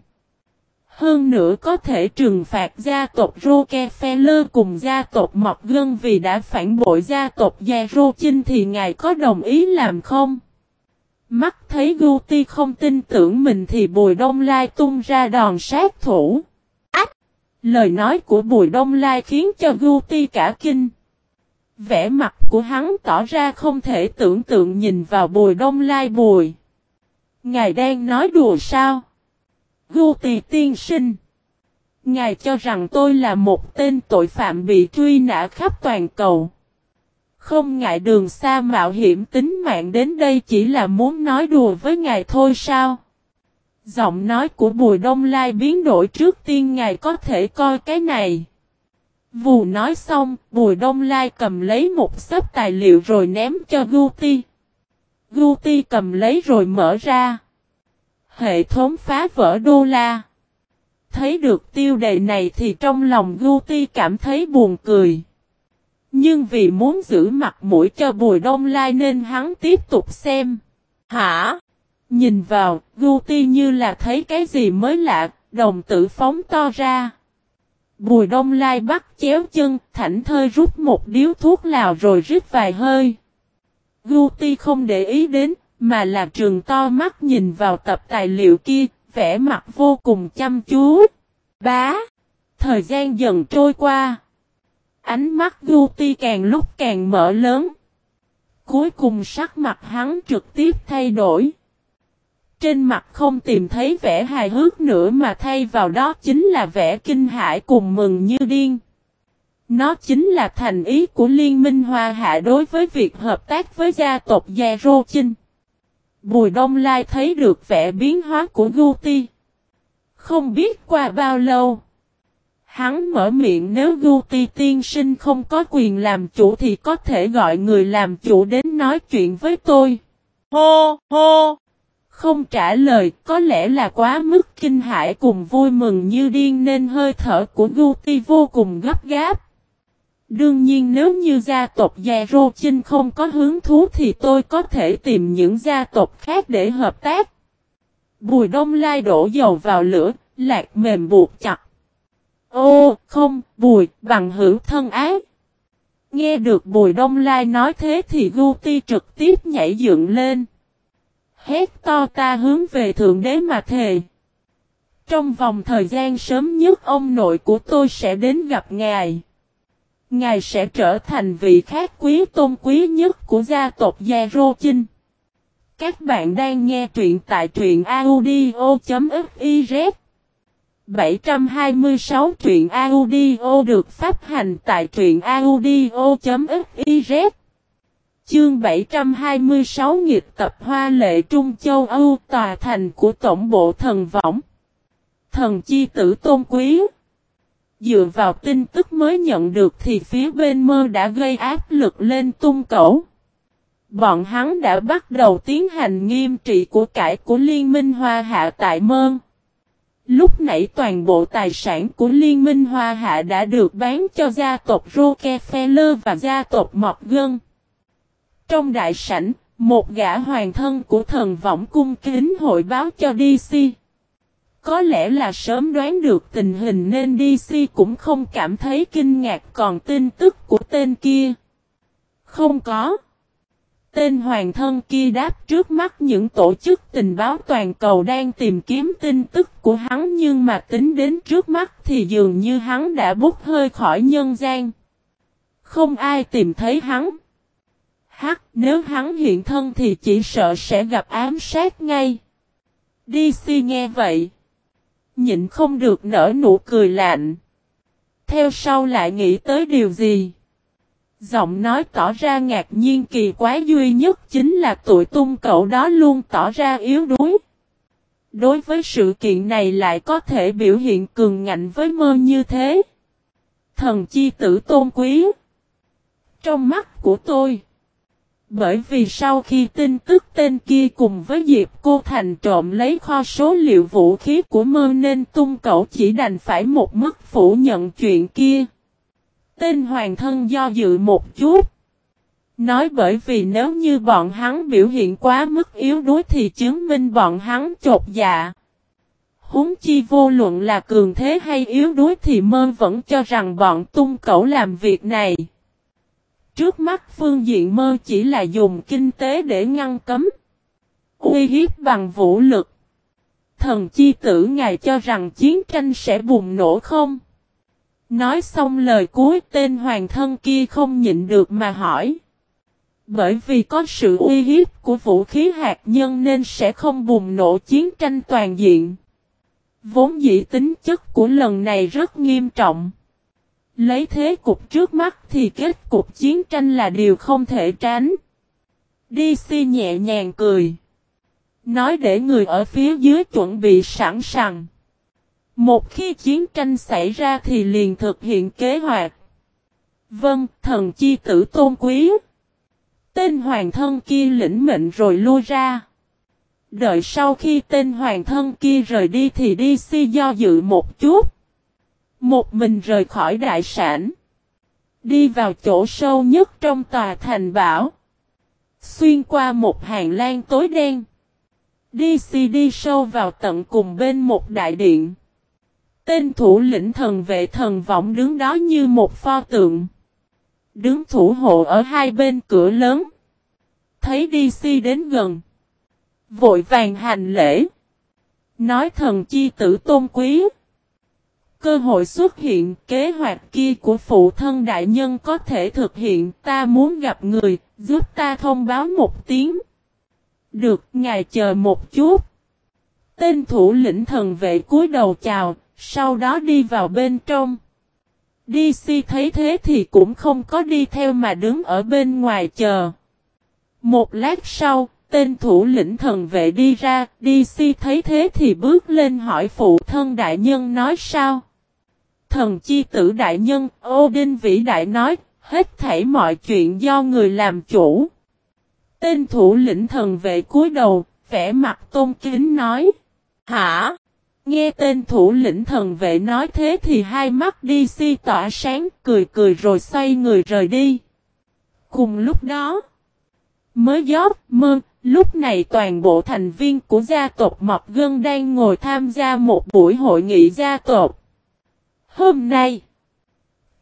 Hơn nữa có thể trừng phạt gia tộc Rockefeller cùng gia tộc Mọc Gân vì đã phản bội gia tộc Gia Rô Chinh thì ngài có đồng ý làm không? Mắt thấy Guti không tin tưởng mình thì Bùi Đông Lai tung ra đòn sát thủ. Ách! Lời nói của Bùi Đông Lai khiến cho Guti cả kinh. Vẻ mặt của hắn tỏ ra không thể tưởng tượng nhìn vào bùi đông lai bùi. Ngài đang nói đùa sao? Gu tì tiên sinh. Ngài cho rằng tôi là một tên tội phạm bị truy nã khắp toàn cầu. Không ngại đường xa mạo hiểm tính mạng đến đây chỉ là muốn nói đùa với ngài thôi sao? Giọng nói của Bùi Đông Lai biến đổi trước tiên ngài có thể coi cái này. Vù nói xong, Bùi Đông Lai cầm lấy một sấp tài liệu rồi ném cho Guti. Guti cầm lấy rồi mở ra. Hệ thống phá vỡ đô la. Thấy được tiêu đề này thì trong lòng Guti cảm thấy buồn cười. Nhưng vì muốn giữ mặt mũi cho Bùi Đông Lai nên hắn tiếp tục xem. Hả? Nhìn vào, Guti như là thấy cái gì mới lạ, đồng tử phóng to ra. Bùi đông lai bắt chéo chân, thảnh thơi rút một điếu thuốc lào rồi rít vài hơi. Guti không để ý đến, mà là trường to mắt nhìn vào tập tài liệu kia, vẻ mặt vô cùng chăm chú. Bá! Thời gian dần trôi qua. Ánh mắt Guti càng lúc càng mở lớn. Cuối cùng sắc mặt hắn trực tiếp thay đổi. Trên mặt không tìm thấy vẻ hài hước nữa mà thay vào đó chính là vẻ kinh hãi cùng mừng như điên. Nó chính là thành ý của Liên minh Hoa Hạ đối với việc hợp tác với gia tộc Gia Rô Chinh. Bùi Đông Lai thấy được vẻ biến hóa của Guti. Không biết qua bao lâu. Hắn mở miệng nếu Guti tiên sinh không có quyền làm chủ thì có thể gọi người làm chủ đến nói chuyện với tôi. Hô, hô! Không trả lời có lẽ là quá mức kinh hãi cùng vui mừng như điên nên hơi thở của Guti vô cùng gấp gáp. Đương nhiên nếu như gia tộc Gia Rô Chinh không có hứng thú thì tôi có thể tìm những gia tộc khác để hợp tác. Bùi đông lai đổ dầu vào lửa, lạc mềm buộc chặt. Ô, không, bùi, bằng hữu thân ái. Nghe được bùi đông lai nói thế thì Guti trực tiếp nhảy dựng lên. Hét to ta hướng về Thượng Đế mà thề. Trong vòng thời gian sớm nhất ông nội của tôi sẽ đến gặp ngài. Ngài sẽ trở thành vị khác quý tôn quý nhất của gia tộc Gia Rô Chinh. Các bạn đang nghe truyện tại truyện audio.fiz 726 truyện audio được phát hành tại truyện audio.fiz Chương 726 nghịch tập hoa lệ Trung Châu Âu, tòa thành của Tổng bộ Thần Võng. Thần chi tử tôn quý. Dựa vào tin tức mới nhận được thì phía bên mơ đã gây áp lực lên tung cẩu. Bọn hắn đã bắt đầu tiến hành nghiêm trị của cải của Liên minh Hoa Hạ tại Mơn. Lúc nãy toàn bộ tài sản của Liên minh Hoa Hạ đã được bán cho gia tộc Rockefeller và gia tộc Morgan. Trong đại sảnh, một gã hoàng thân của thần võng cung kính hội báo cho DC. Có lẽ là sớm đoán được tình hình nên DC cũng không cảm thấy kinh ngạc còn tin tức của tên kia. Không có. Tên hoàng thân kia đáp trước mắt những tổ chức tình báo toàn cầu đang tìm kiếm tin tức của hắn nhưng mà tính đến trước mắt thì dường như hắn đã bút hơi khỏi nhân gian. Không ai tìm thấy hắn. Hắc, nếu hắn hiện thân thì chỉ sợ sẽ gặp ám sát ngay. DC nghe vậy. Nhịn không được nở nụ cười lạnh. Theo sau lại nghĩ tới điều gì? Giọng nói tỏ ra ngạc nhiên kỳ quái duy nhất chính là tuổi tung cậu đó luôn tỏ ra yếu đuối. Đối với sự kiện này lại có thể biểu hiện cường ngạnh với mơ như thế. Thần chi tử tôn quý. Trong mắt của tôi. Bởi vì sau khi tin tức tên kia cùng với Diệp cô thành trộm lấy kho số liệu vũ khí của mơ nên tung, cậu chỉ đành phải một mức phủ nhận chuyện kia. Tên hoàng thân do dự một chút. Nói bởi vì nếu như bọn hắn biểu hiện quá mức yếu đuối thì chứng minh bọn hắn chột dạ. Húng chi vô luận là cường thế hay yếu đuối thì mơ vẫn cho rằng bọn tung cẩu làm việc này. Trước mắt phương diện mơ chỉ là dùng kinh tế để ngăn cấm. Uy hiếp bằng vũ lực. Thần chi tử ngài cho rằng chiến tranh sẽ bùng nổ không? Nói xong lời cuối, tên hoàng thân kia không nhịn được mà hỏi. Bởi vì có sự uy hiếp của vũ khí hạt nhân nên sẽ không bùng nổ chiến tranh toàn diện. Vốn dĩ tính chất của lần này rất nghiêm trọng. Lấy thế cục trước mắt thì kết cục chiến tranh là điều không thể tránh. DC nhẹ nhàng cười. Nói để người ở phía dưới chuẩn bị sẵn sàng. Một khi chiến tranh xảy ra thì liền thực hiện kế hoạch. Vâng, thần chi tử tôn quý. Tên hoàng thân kia lĩnh mệnh rồi lui ra. Đợi sau khi tên hoàng thân kia rời đi thì DC si do dự một chút. Một mình rời khỏi đại sản. Đi vào chỗ sâu nhất trong tòa thành bảo. Xuyên qua một hàng lan tối đen. Đi si đi sâu vào tận cùng bên một đại điện. Tên thủ lĩnh thần vệ thần vọng đứng đó như một pho tượng. Đứng thủ hộ ở hai bên cửa lớn. Thấy DC đến gần. Vội vàng hành lễ. Nói thần chi tử tôn quý. Cơ hội xuất hiện kế hoạch kia của phụ thân đại nhân có thể thực hiện ta muốn gặp người, giúp ta thông báo một tiếng. Được, ngài chờ một chút. Tên thủ lĩnh thần vệ cúi đầu chào, sau đó đi vào bên trong. DC thấy thế thì cũng không có đi theo mà đứng ở bên ngoài chờ. Một lát sau, tên thủ lĩnh thần vệ đi ra, DC thấy thế thì bước lên hỏi phụ thân đại nhân nói sao. Thần chi tử đại nhân, Odin vĩ đại nói, hết thảy mọi chuyện do người làm chủ. Tên thủ lĩnh thần vệ cúi đầu, vẻ mặt tôn kính nói. Hả? Nghe tên thủ lĩnh thần vệ nói thế thì hai mắt đi si tỏa sáng cười cười rồi xoay người rời đi. Cùng lúc đó, mới gióp mơ, lúc này toàn bộ thành viên của gia tộc Mọc Gân đang ngồi tham gia một buổi hội nghị gia tộc. Hôm nay,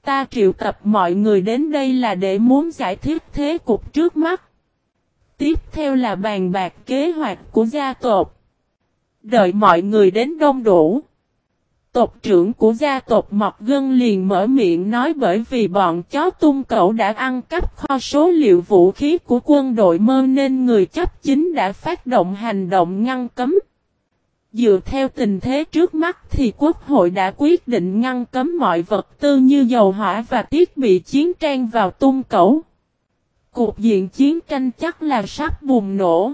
ta triệu tập mọi người đến đây là để muốn giải thích thế cục trước mắt. Tiếp theo là bàn bạc kế hoạch của gia tộc. Đợi mọi người đến đông đủ. Tộc trưởng của gia tộc Mọc Gân liền mở miệng nói bởi vì bọn chó tung cẩu đã ăn cắp kho số liệu vũ khí của quân đội mơ nên người chấp chính đã phát động hành động ngăn cấm. Dựa theo tình thế trước mắt thì quốc hội đã quyết định ngăn cấm mọi vật tư như dầu hỏa và thiết bị chiến tranh vào tung cẩu. Cuộc diện chiến tranh chắc là sắp bùng nổ.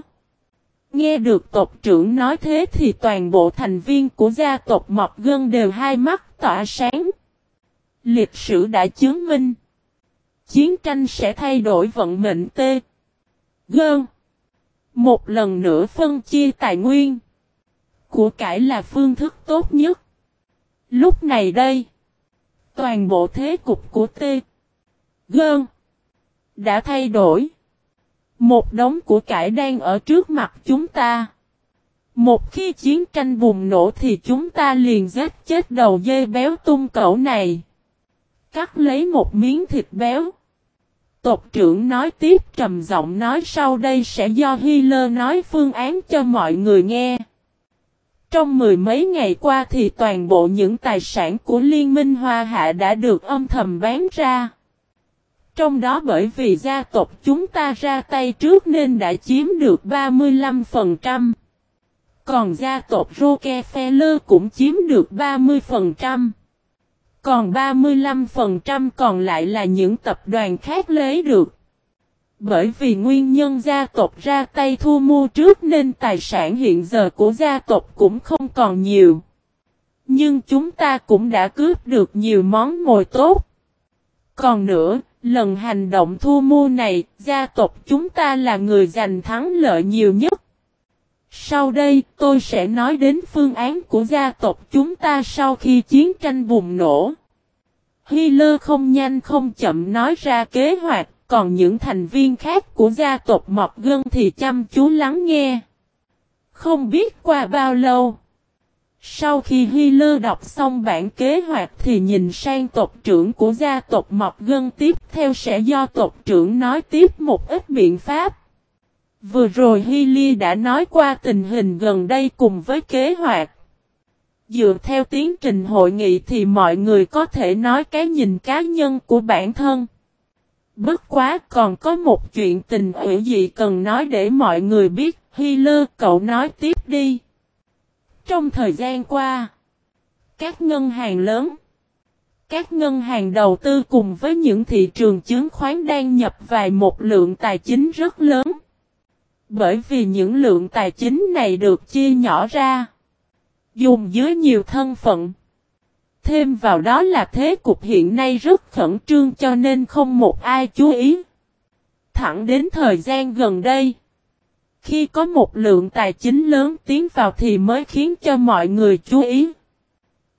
Nghe được tộc trưởng nói thế thì toàn bộ thành viên của gia tộc Mọc Gân đều hai mắt tỏa sáng. Lịch sử đã chứng minh. Chiến tranh sẽ thay đổi vận mệnh tê. Gơn. Một lần nữa phân chia tài nguyên của cải là phương thức tốt nhất. Lúc này đây, toàn bộ thế cục của T. Gơn đã thay đổi. Một đống của cải đang ở trước mặt chúng ta. Một khi chiến tranh bùng nổ thì chúng ta liền giết chết đầu dê béo tung cẩu này. Cắt lấy một miếng thịt béo. Tộc trưởng nói tiếp trầm giọng nói sau đây sẽ do Hitler nói phương án cho mọi người nghe. Trong mười mấy ngày qua thì toàn bộ những tài sản của Liên minh Hoa Hạ đã được âm thầm bán ra. Trong đó bởi vì gia tộc chúng ta ra tay trước nên đã chiếm được 35%. Còn gia tộc Rockefeller cũng chiếm được 30%. Còn 35% còn lại là những tập đoàn khác lấy được. Bởi vì nguyên nhân gia tộc ra tay thu mua trước nên tài sản hiện giờ của gia tộc cũng không còn nhiều. Nhưng chúng ta cũng đã cướp được nhiều món mồi tốt. Còn nữa, lần hành động thu mua này, gia tộc chúng ta là người giành thắng lợi nhiều nhất. Sau đây, tôi sẽ nói đến phương án của gia tộc chúng ta sau khi chiến tranh bùng nổ. Hitler không nhanh không chậm nói ra kế hoạch, còn những thành viên khác của gia tộc Mọc Gân thì chăm chú lắng nghe. Không biết qua bao lâu. Sau khi Hitler đọc xong bản kế hoạch thì nhìn sang tộc trưởng của gia tộc Mọc Gân tiếp theo sẽ do tộc trưởng nói tiếp một ít biện pháp. Vừa rồi Hitler đã nói qua tình hình gần đây cùng với kế hoạch. Dựa theo tiến trình hội nghị thì mọi người có thể nói cái nhìn cá nhân của bản thân. Bất quá còn có một chuyện tình ủy dị cần nói để mọi người biết, Hy Lơ cậu nói tiếp đi. Trong thời gian qua, các ngân hàng lớn, các ngân hàng đầu tư cùng với những thị trường chứng khoán đang nhập vài một lượng tài chính rất lớn. Bởi vì những lượng tài chính này được chia nhỏ ra, dùng dưới nhiều thân phận. Thêm vào đó là thế cục hiện nay rất khẩn trương cho nên không một ai chú ý. Thẳng đến thời gian gần đây. Khi có một lượng tài chính lớn tiến vào thì mới khiến cho mọi người chú ý.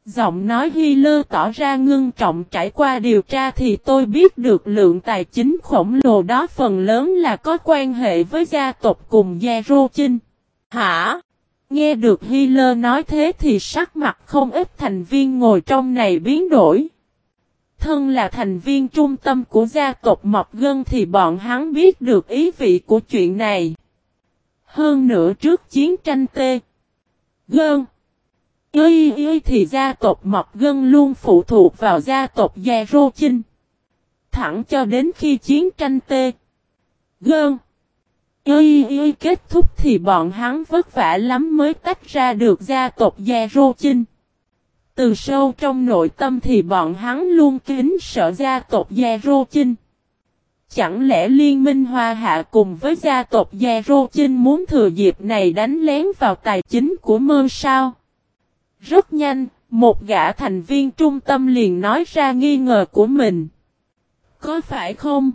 Giọng nói Hitler tỏ ra ngưng trọng trải qua điều tra thì tôi biết được lượng tài chính khổng lồ đó phần lớn là có quan hệ với gia tộc cùng gia Rô Chinh. Hả? Nghe được Hitler nói thế thì sắc mặt không ít thành viên ngồi trong này biến đổi. Thân là thành viên trung tâm của gia tộc Mộc Gân thì bọn hắn biết được ý vị của chuyện này. Hơn nữa trước chiến tranh tê. Gơn. Y y thì gia tộc Mộc Gân luôn phụ thuộc vào gia tộc Gia Rô Chinh. Thẳng cho đến khi chiến tranh tê. Gơn. Y y kết thúc thì bọn hắn vất vả lắm mới tách ra được gia tộc Gia Rô Chinh. Từ sâu trong nội tâm thì bọn hắn luôn kính sợ gia tộc Gia Rô Chinh. Chẳng lẽ liên minh Hoa Hạ cùng với gia tộc Gia Rô Chinh muốn thừa dịp này đánh lén vào tài chính của mơ sao? Rất nhanh, một gã thành viên trung tâm liền nói ra nghi ngờ của mình. Có phải không?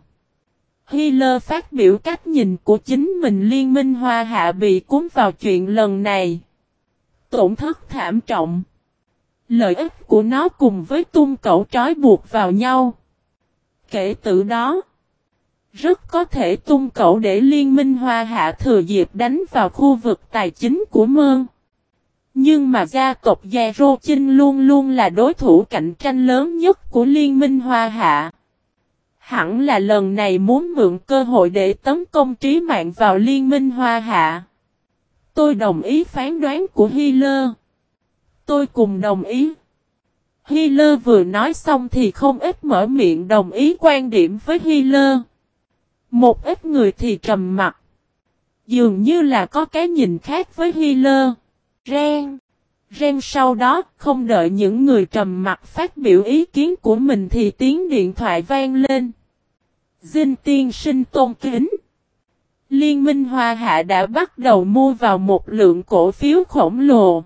Hitler phát biểu cách nhìn của chính mình liên minh Hoa Hạ bị cuốn vào chuyện lần này. Tổn thất thảm trọng. Lợi ích của nó cùng với tung cẩu trói buộc vào nhau. Kể từ đó, rất có thể tung cẩu để liên minh Hoa Hạ thừa dịp đánh vào khu vực tài chính của Mơn. Nhưng mà gia tộc Gia Rô Chinh luôn luôn là đối thủ cạnh tranh lớn nhất của liên minh Hoa Hạ. Hẳn là lần này muốn mượn cơ hội để tấn công trí mạng vào liên minh Hoa Hạ. Tôi đồng ý phán đoán của Hitler. Tôi cùng đồng ý. Hitler vừa nói xong thì không ít mở miệng đồng ý quan điểm với Hitler. Một ít người thì trầm mặt. Dường như là có cái nhìn khác với Hitler. Ren. Ren sau đó, không đợi những người trầm mặt phát biểu ý kiến của mình thì tiếng điện thoại vang lên. Dinh tiên sinh tôn kính. Liên minh Hoa Hạ đã bắt đầu mua vào một lượng cổ phiếu khổng lồ.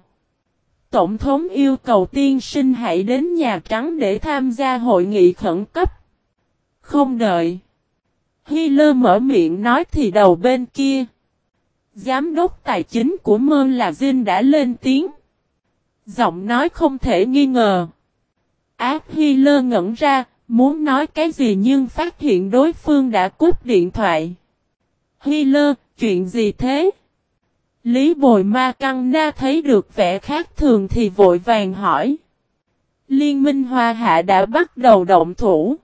Tổng thống yêu cầu tiên sinh hãy đến Nhà Trắng để tham gia hội nghị khẩn cấp. Không đợi. Hitler mở miệng nói thì đầu bên kia. Giám đốc tài chính của Mơn là Dinh đã lên tiếng. Giọng nói không thể nghi ngờ. Ác Lơ ngẩn ra, muốn nói cái gì nhưng phát hiện đối phương đã cúp điện thoại. Hitler, chuyện gì thế? Lý Bồi Ma Căng Na thấy được vẻ khác thường thì vội vàng hỏi. Liên minh Hoa Hạ đã bắt đầu động thủ.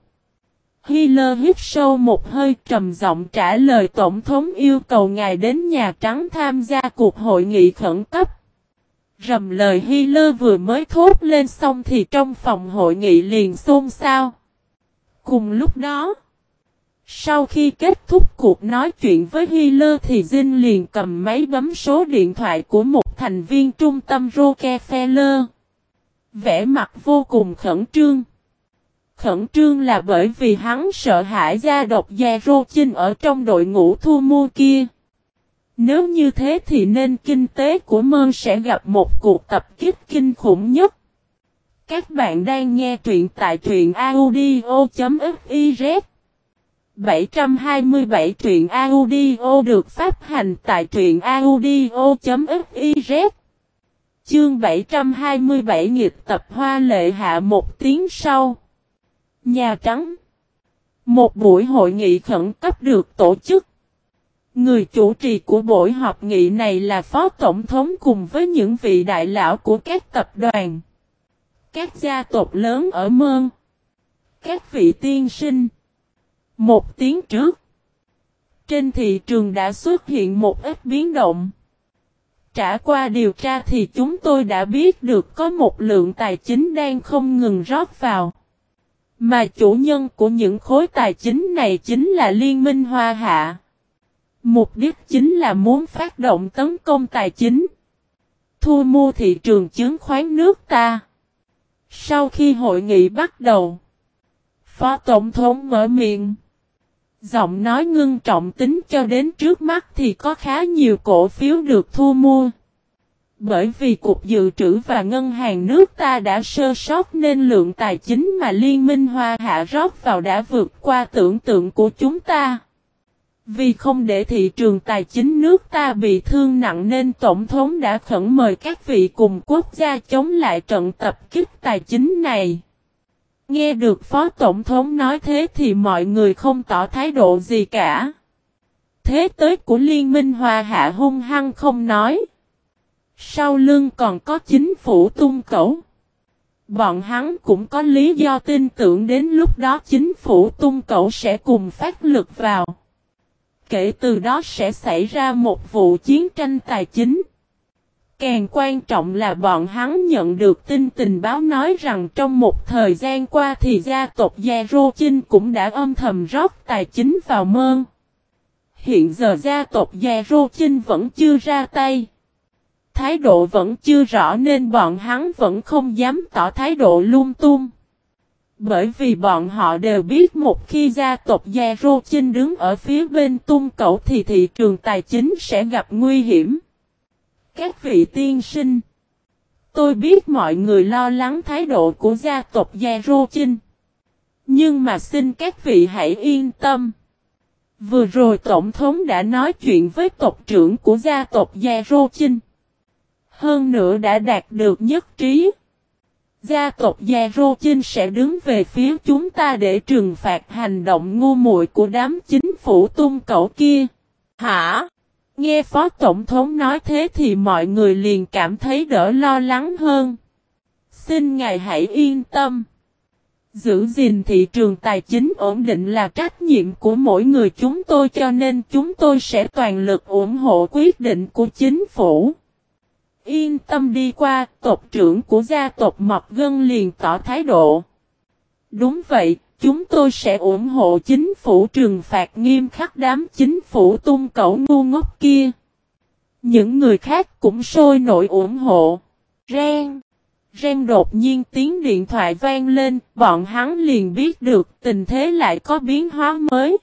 Hitler hít sâu một hơi trầm giọng trả lời Tổng thống yêu cầu ngài đến Nhà Trắng tham gia cuộc hội nghị khẩn cấp. Rầm lời hy lơ vừa mới thốt lên xong thì trong phòng hội nghị liền xôn xao. Cùng lúc đó, sau khi kết thúc cuộc nói chuyện với hy lơ thì Dinh liền cầm máy bấm số điện thoại của một thành viên trung tâm Rockefeller. Vẽ mặt vô cùng khẩn trương. Khẩn trương là bởi vì hắn sợ hãi gia độc gia rô chinh ở trong đội ngũ thu mua kia. Nếu như thế thì nên kinh tế của Mơn sẽ gặp một cuộc tập kích kinh khủng nhất. Các bạn đang nghe truyện tại truyện audio.fiz 727 truyện audio được phát hành tại truyện audio.fiz Chương 727 nghịch tập hoa lệ hạ một tiếng sau. Nhà Trắng Một buổi hội nghị khẩn cấp được tổ chức. Người chủ trì của buổi họp nghị này là Phó Tổng thống cùng với những vị đại lão của các tập đoàn. Các gia tộc lớn ở Mơn. Các vị tiên sinh. Một tiếng trước. Trên thị trường đã xuất hiện một ít biến động. Trả qua điều tra thì chúng tôi đã biết được có một lượng tài chính đang không ngừng rót vào. Mà chủ nhân của những khối tài chính này chính là Liên minh Hoa Hạ. Mục đích chính là muốn phát động tấn công tài chính. Thu mua thị trường chứng khoán nước ta. Sau khi hội nghị bắt đầu, Phó Tổng thống mở miệng. Giọng nói ngưng trọng tính cho đến trước mắt thì có khá nhiều cổ phiếu được thu mua. Bởi vì Cục Dự trữ và Ngân hàng nước ta đã sơ sót nên lượng tài chính mà Liên minh Hoa Hạ rót vào đã vượt qua tưởng tượng của chúng ta. Vì không để thị trường tài chính nước ta bị thương nặng nên Tổng thống đã khẩn mời các vị cùng quốc gia chống lại trận tập kích tài chính này. Nghe được Phó Tổng thống nói thế thì mọi người không tỏ thái độ gì cả. Thế tới của Liên minh hòa Hạ hung hăng không nói. Sau lưng còn có chính phủ tung cẩu. Bọn hắn cũng có lý do tin tưởng đến lúc đó chính phủ tung cẩu sẽ cùng phát lực vào. Kể từ đó sẽ xảy ra một vụ chiến tranh tài chính. Càng quan trọng là bọn hắn nhận được tin tình báo nói rằng trong một thời gian qua thì gia tộc Gia Rô Chinh cũng đã âm thầm rót tài chính vào mơn. Hiện giờ gia tộc Gia Rô Chinh vẫn chưa ra tay. Thái độ vẫn chưa rõ nên bọn hắn vẫn không dám tỏ thái độ lung tung. Bởi vì bọn họ đều biết một khi gia tộc Gia Rô Chinh đứng ở phía bên tung cẩu thì thị trường tài chính sẽ gặp nguy hiểm. Các vị tiên sinh, Tôi biết mọi người lo lắng thái độ của gia tộc Gia Rô Chinh. Nhưng mà xin các vị hãy yên tâm. Vừa rồi Tổng thống đã nói chuyện với tộc trưởng của gia tộc Gia Rô Chinh. Hơn nữa đã đạt được nhất trí. Gia tộc Gia Rô Chinh sẽ đứng về phía chúng ta để trừng phạt hành động ngu muội của đám chính phủ tung cẩu kia. Hả? Nghe Phó Tổng thống nói thế thì mọi người liền cảm thấy đỡ lo lắng hơn. Xin Ngài hãy yên tâm. Giữ gìn thị trường tài chính ổn định là trách nhiệm của mỗi người chúng tôi cho nên chúng tôi sẽ toàn lực ủng hộ quyết định của chính phủ. Yên tâm đi qua, tộc trưởng của gia tộc Mập Gân liền tỏ thái độ. Đúng vậy, chúng tôi sẽ ủng hộ chính phủ trừng phạt nghiêm khắc đám chính phủ tung cẩu ngu ngốc kia. Những người khác cũng sôi nổi ủng hộ. Ren. Ren đột nhiên tiếng điện thoại vang lên, bọn hắn liền biết được tình thế lại có biến hóa mới.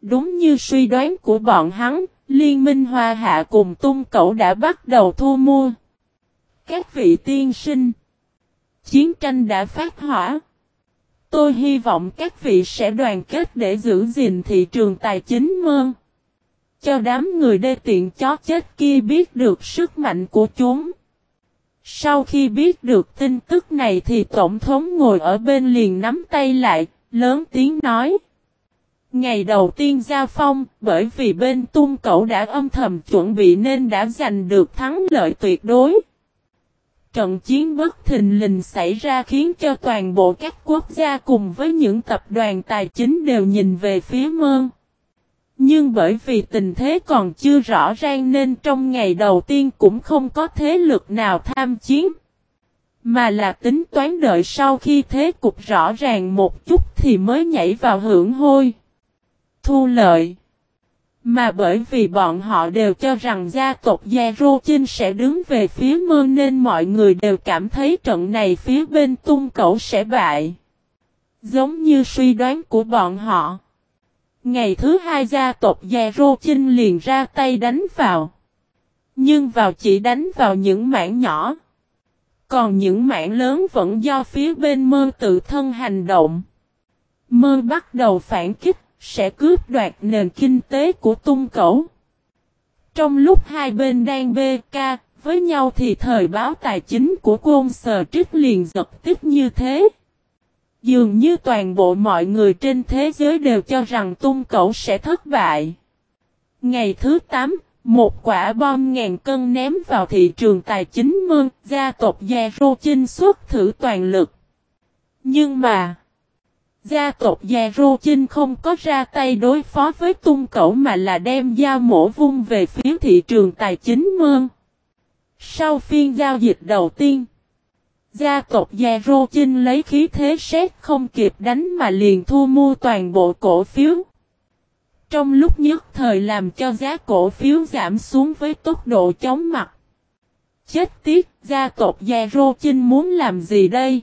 Đúng như suy đoán của bọn hắn, Liên minh Hoa Hạ cùng tung cẩu đã bắt đầu thu mua. Các vị tiên sinh. Chiến tranh đã phát hỏa. Tôi hy vọng các vị sẽ đoàn kết để giữ gìn thị trường tài chính mơn. cho đám người đê tiện chó chết kia biết được sức mạnh của chúng. Sau khi biết được tin tức này thì Tổng thống ngồi ở bên liền nắm tay lại, lớn tiếng nói. Ngày đầu tiên giao phong, bởi vì bên tung cẩu đã âm thầm chuẩn bị nên đã giành được thắng lợi tuyệt đối. Trận chiến bất thình lình xảy ra khiến cho toàn bộ các quốc gia cùng với những tập đoàn tài chính đều nhìn về phía mơn. Nhưng bởi vì tình thế còn chưa rõ ràng nên trong ngày đầu tiên cũng không có thế lực nào tham chiến. Mà là tính toán đợi sau khi thế cục rõ ràng một chút thì mới nhảy vào hưởng hôi. Thu lợi. Mà bởi vì bọn họ đều cho rằng gia tộc Gia Rô Chinh sẽ đứng về phía mơ nên mọi người đều cảm thấy trận này phía bên tung cẩu sẽ bại. Giống như suy đoán của bọn họ. Ngày thứ hai gia tộc Gia Rô Chinh liền ra tay đánh vào. Nhưng vào chỉ đánh vào những mảng nhỏ. Còn những mảng lớn vẫn do phía bên mơ tự thân hành động. Mơ bắt đầu phản kích, sẽ cướp đoạt nền kinh tế của tung cẩu. Trong lúc hai bên đang bê ca với nhau thì thời báo tài chính của côn sờ trích liền giật tích như thế. Dường như toàn bộ mọi người trên thế giới đều cho rằng tung cẩu sẽ thất bại. Ngày thứ 8, một quả bom ngàn cân ném vào thị trường tài chính Mương gia tộc Gia Rô Chinh xuất thử toàn lực. Nhưng mà, gia tộc Gia Rô Chinh không có ra tay đối phó với tung cẩu mà là đem giao mổ vung về phía thị trường tài chính mương. Sau phiên giao dịch đầu tiên, Gia tộc Gia Rô Chinh lấy khí thế xét không kịp đánh mà liền thu mua toàn bộ cổ phiếu. Trong lúc nhất thời làm cho giá cổ phiếu giảm xuống với tốc độ chóng mặt. Chết tiết, gia tộc Gia Rô Chinh muốn làm gì đây?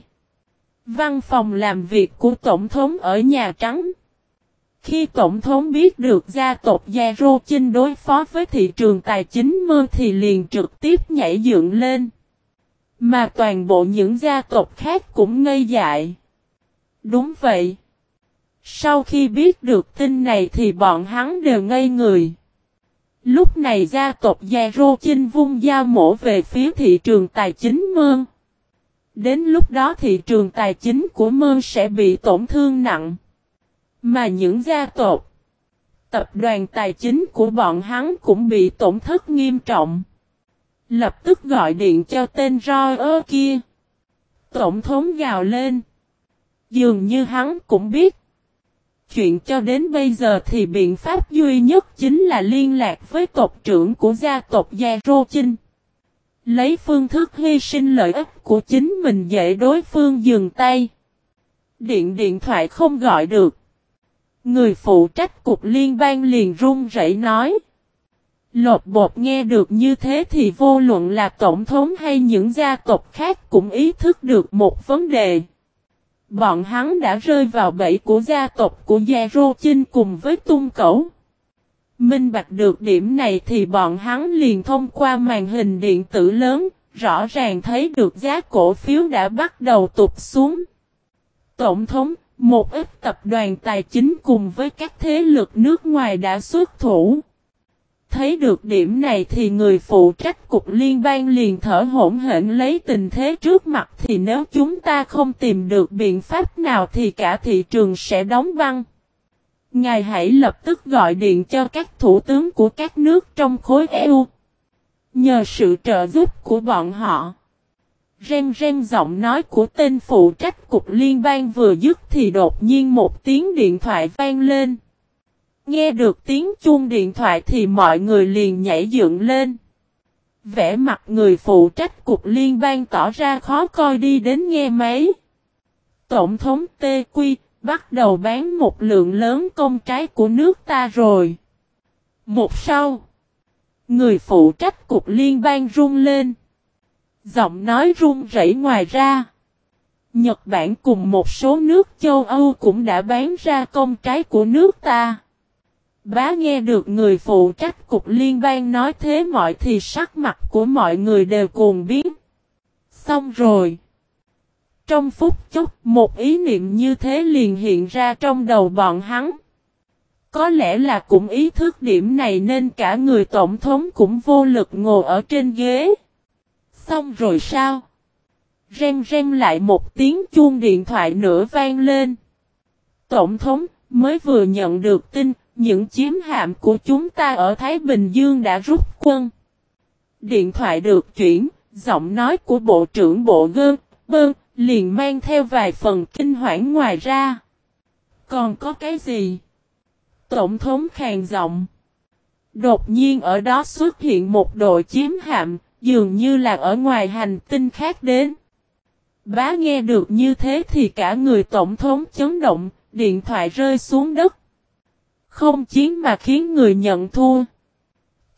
Văn phòng làm việc của Tổng thống ở Nhà Trắng. Khi Tổng thống biết được gia tộc Gia Rô Chinh đối phó với thị trường tài chính mơ thì liền trực tiếp nhảy dựng lên. Mà toàn bộ những gia tộc khác cũng ngây dại. Đúng vậy. Sau khi biết được tin này thì bọn hắn đều ngây người. Lúc này gia tộc Gia Rô Chinh vung dao mổ về phía thị trường tài chính mương. Đến lúc đó thị trường tài chính của mơ sẽ bị tổn thương nặng. Mà những gia tộc, tập đoàn tài chính của bọn hắn cũng bị tổn thất nghiêm trọng. Lập tức gọi điện cho tên roi ơ kia. Tổng thống gào lên. Dường như hắn cũng biết. Chuyện cho đến bây giờ thì biện pháp duy nhất chính là liên lạc với tộc trưởng của gia tộc Gia Rô Chinh. Lấy phương thức hy sinh lợi ích của chính mình dễ đối phương dừng tay. Điện điện thoại không gọi được. Người phụ trách cục liên bang liền run rẩy nói. Lột bột nghe được như thế thì vô luận là tổng thống hay những gia tộc khác cũng ý thức được một vấn đề. Bọn hắn đã rơi vào bẫy của gia tộc của Gia Rô Chinh cùng với tung cẩu. Minh bạch được điểm này thì bọn hắn liền thông qua màn hình điện tử lớn, rõ ràng thấy được giá cổ phiếu đã bắt đầu tụt xuống. Tổng thống, một ít tập đoàn tài chính cùng với các thế lực nước ngoài đã xuất thủ. Thấy được điểm này thì người phụ trách cục liên bang liền thở hổn hển lấy tình thế trước mặt thì nếu chúng ta không tìm được biện pháp nào thì cả thị trường sẽ đóng băng. Ngài hãy lập tức gọi điện cho các thủ tướng của các nước trong khối EU. Nhờ sự trợ giúp của bọn họ. Ren ren giọng nói của tên phụ trách cục liên bang vừa dứt thì đột nhiên một tiếng điện thoại vang lên. Nghe được tiếng chuông điện thoại thì mọi người liền nhảy dựng lên. Vẽ mặt người phụ trách cục liên bang tỏ ra khó coi đi đến nghe máy. Tổng thống TQ bắt đầu bán một lượng lớn công trái của nước ta rồi. Một sau. Người phụ trách cục liên bang run lên. Giọng nói run rẩy ngoài ra. Nhật Bản cùng một số nước châu Âu cũng đã bán ra công trái của nước ta. Bá nghe được người phụ trách cục liên bang nói thế mọi thì sắc mặt của mọi người đều cuồng biến. Xong rồi. Trong phút chốc một ý niệm như thế liền hiện ra trong đầu bọn hắn. Có lẽ là cũng ý thức điểm này nên cả người tổng thống cũng vô lực ngồi ở trên ghế. Xong rồi sao? Ren ren lại một tiếng chuông điện thoại nữa vang lên. Tổng thống mới vừa nhận được tin, những chiếm hạm của chúng ta ở Thái Bình Dương đã rút quân. Điện thoại được chuyển, giọng nói của Bộ trưởng Bộ Gơn, Bơn, liền mang theo vài phần kinh hoảng ngoài ra. Còn có cái gì? Tổng thống khàn giọng. Đột nhiên ở đó xuất hiện một đội chiếm hạm, dường như là ở ngoài hành tinh khác đến. Bá nghe được như thế thì cả người tổng thống chấn động, điện thoại rơi xuống đất. Không chiến mà khiến người nhận thua.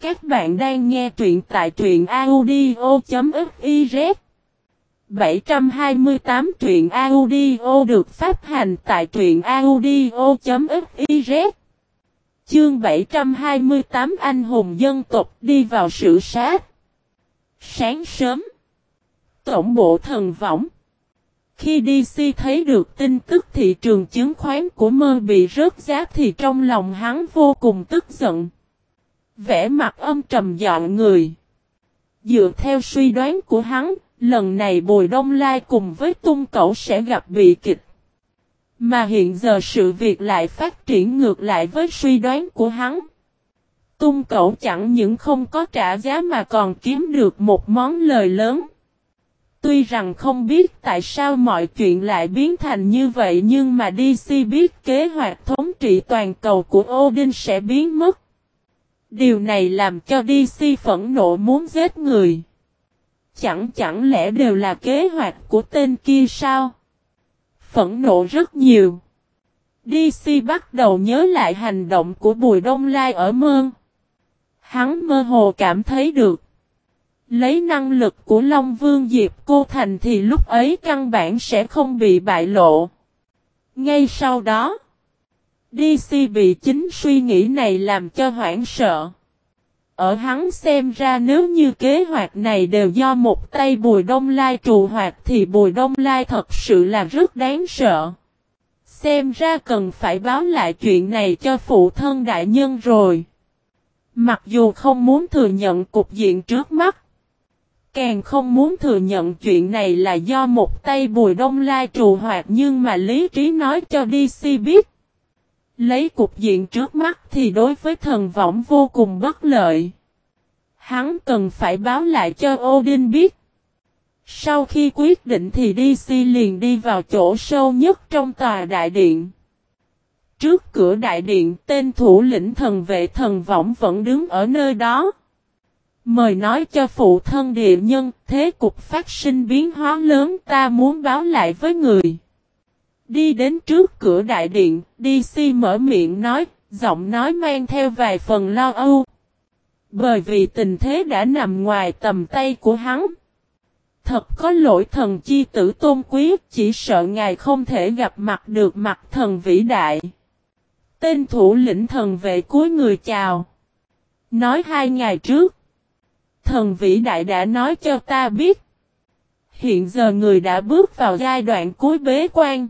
Các bạn đang nghe truyện tại truyện audio.fif 728 truyện audio được phát hành tại truyện audio.fiz Chương 728 Anh hùng dân tộc đi vào sự sát. Sáng sớm. Tổng bộ thần võng. Khi DC thấy được tin tức thị trường chứng khoán của mơ bị rớt giá thì trong lòng hắn vô cùng tức giận. Vẽ mặt âm trầm dọn người. Dựa theo suy đoán của hắn, lần này Bùi Đông Lai cùng với tung cẩu sẽ gặp bị kịch. Mà hiện giờ sự việc lại phát triển ngược lại với suy đoán của hắn. Tung cẩu chẳng những không có trả giá mà còn kiếm được một món lời lớn. Tuy rằng không biết tại sao mọi chuyện lại biến thành như vậy nhưng mà DC biết kế hoạch thống trị toàn cầu của Odin sẽ biến mất. Điều này làm cho DC phẫn nộ muốn giết người. Chẳng chẳng lẽ đều là kế hoạch của tên kia sao? Phẫn nộ rất nhiều. DC bắt đầu nhớ lại hành động của Bùi Đông Lai ở mơ. Hắn mơ hồ cảm thấy được. Lấy năng lực của Long Vương Diệp Cô Thành thì lúc ấy căn bản sẽ không bị bại lộ. Ngay sau đó, DC bị chính suy nghĩ này làm cho hoảng sợ. Ở hắn xem ra nếu như kế hoạch này đều do một tay Bùi Đông Lai trù hoạt thì Bùi Đông Lai thật sự là rất đáng sợ. Xem ra cần phải báo lại chuyện này cho phụ thân đại nhân rồi. Mặc dù không muốn thừa nhận cục diện trước mắt. Càng không muốn thừa nhận chuyện này là do một tay Bùi Đông Lai trù hoạt nhưng mà lý trí nói cho DC biết. Lấy cục diện trước mắt thì đối với thần võng vô cùng bất lợi. Hắn cần phải báo lại cho Odin biết. Sau khi quyết định thì DC liền đi vào chỗ sâu nhất trong tòa đại điện. Trước cửa đại điện, tên thủ lĩnh thần vệ thần võng vẫn đứng ở nơi đó. Mời nói cho phụ thân địa nhân, thế cục phát sinh biến hóa lớn, ta muốn báo lại với người. Đi đến trước cửa đại điện, DC mở miệng nói, giọng nói mang theo vài phần lo âu. Bởi vì tình thế đã nằm ngoài tầm tay của hắn. Thật có lỗi thần chi tử tôn quý, chỉ sợ ngài không thể gặp mặt được mặt thần vĩ đại. Tên thủ lĩnh thần vệ cuối người chào. Nói hai ngày trước. Thần vĩ đại đã nói cho ta biết. Hiện giờ người đã bước vào giai đoạn cuối bế quan.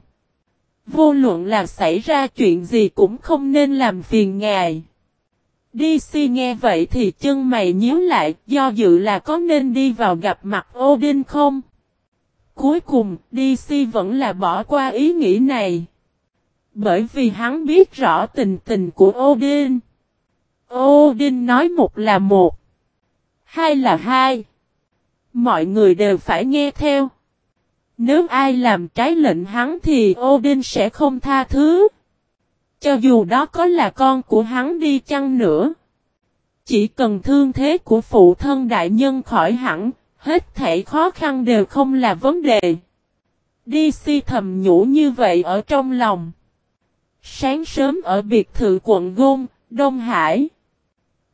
Vô luận là xảy ra chuyện gì cũng không nên làm phiền ngài. DC nghe vậy thì chân mày nhíu lại, do dự là có nên đi vào gặp mặt Odin không? Cuối cùng, DC vẫn là bỏ qua ý nghĩ này. Bởi vì hắn biết rõ tình tình của Odin. Odin nói một là một, hai là hai. Mọi người đều phải nghe theo. Nếu ai làm trái lệnh hắn thì Odin sẽ không tha thứ. Cho dù đó có là con của hắn đi chăng nữa. Chỉ cần thương thế của phụ thân đại nhân khỏi hẳn, hết thảy khó khăn đều không là vấn đề. DC thầm nhủ như vậy ở trong lòng. Sáng sớm ở biệt thự quận Gôn, Đông Hải.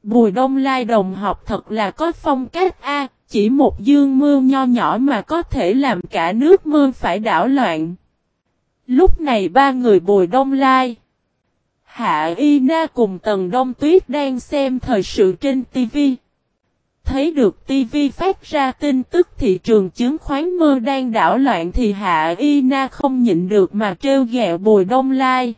Bùi Đông Lai đồng học thật là có phong cách A, chỉ một dương mưa nho nhỏ mà có thể làm cả nước mưa phải đảo loạn. Lúc này ba người bồi Đông Lai. Hạ Y Na cùng Tần Đông Tuyết đang xem thời sự trên TV. Thấy được TV phát ra tin tức thị trường chứng khoán mưa đang đảo loạn thì Hạ Y Na không nhịn được mà trêu ghẹo Bùi Đông Lai.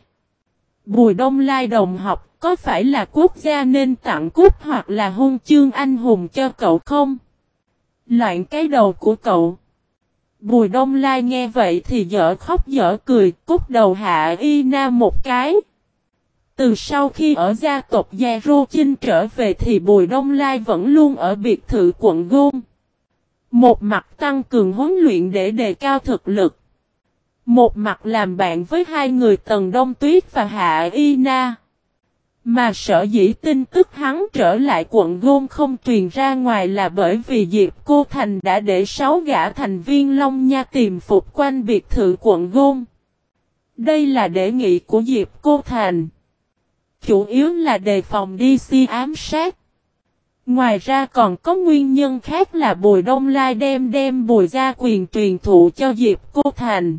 Bùi Đông Lai đồng học, có phải là quốc gia nên tặng cúp hoặc là hôn chương anh hùng cho cậu không? Loạn cái đầu của cậu. Bùi Đông Lai nghe vậy thì dở khóc dở cười, cút đầu hạ y na một cái. Từ sau khi ở gia tộc Gia Rô Chinh trở về thì Bùi Đông Lai vẫn luôn ở biệt thự quận Gôn. Một mặt tăng cường huấn luyện để đề cao thực lực. Một mặt làm bạn với hai người Tần Đông Tuyết và Hạ Y Na. Mà sở dĩ tin tức hắn trở lại quận Gôn không truyền ra ngoài là bởi vì Diệp Cô Thành đã để sáu gã thành viên Long Nha tìm phục quanh biệt thự quận Gôn. Đây là đề nghị của Diệp Cô Thành. Chủ yếu là đề phòng DC ám sát. Ngoài ra còn có nguyên nhân khác là Bùi Đông Lai đem đem Bùi gia quyền truyền thụ cho Diệp Cô Thành.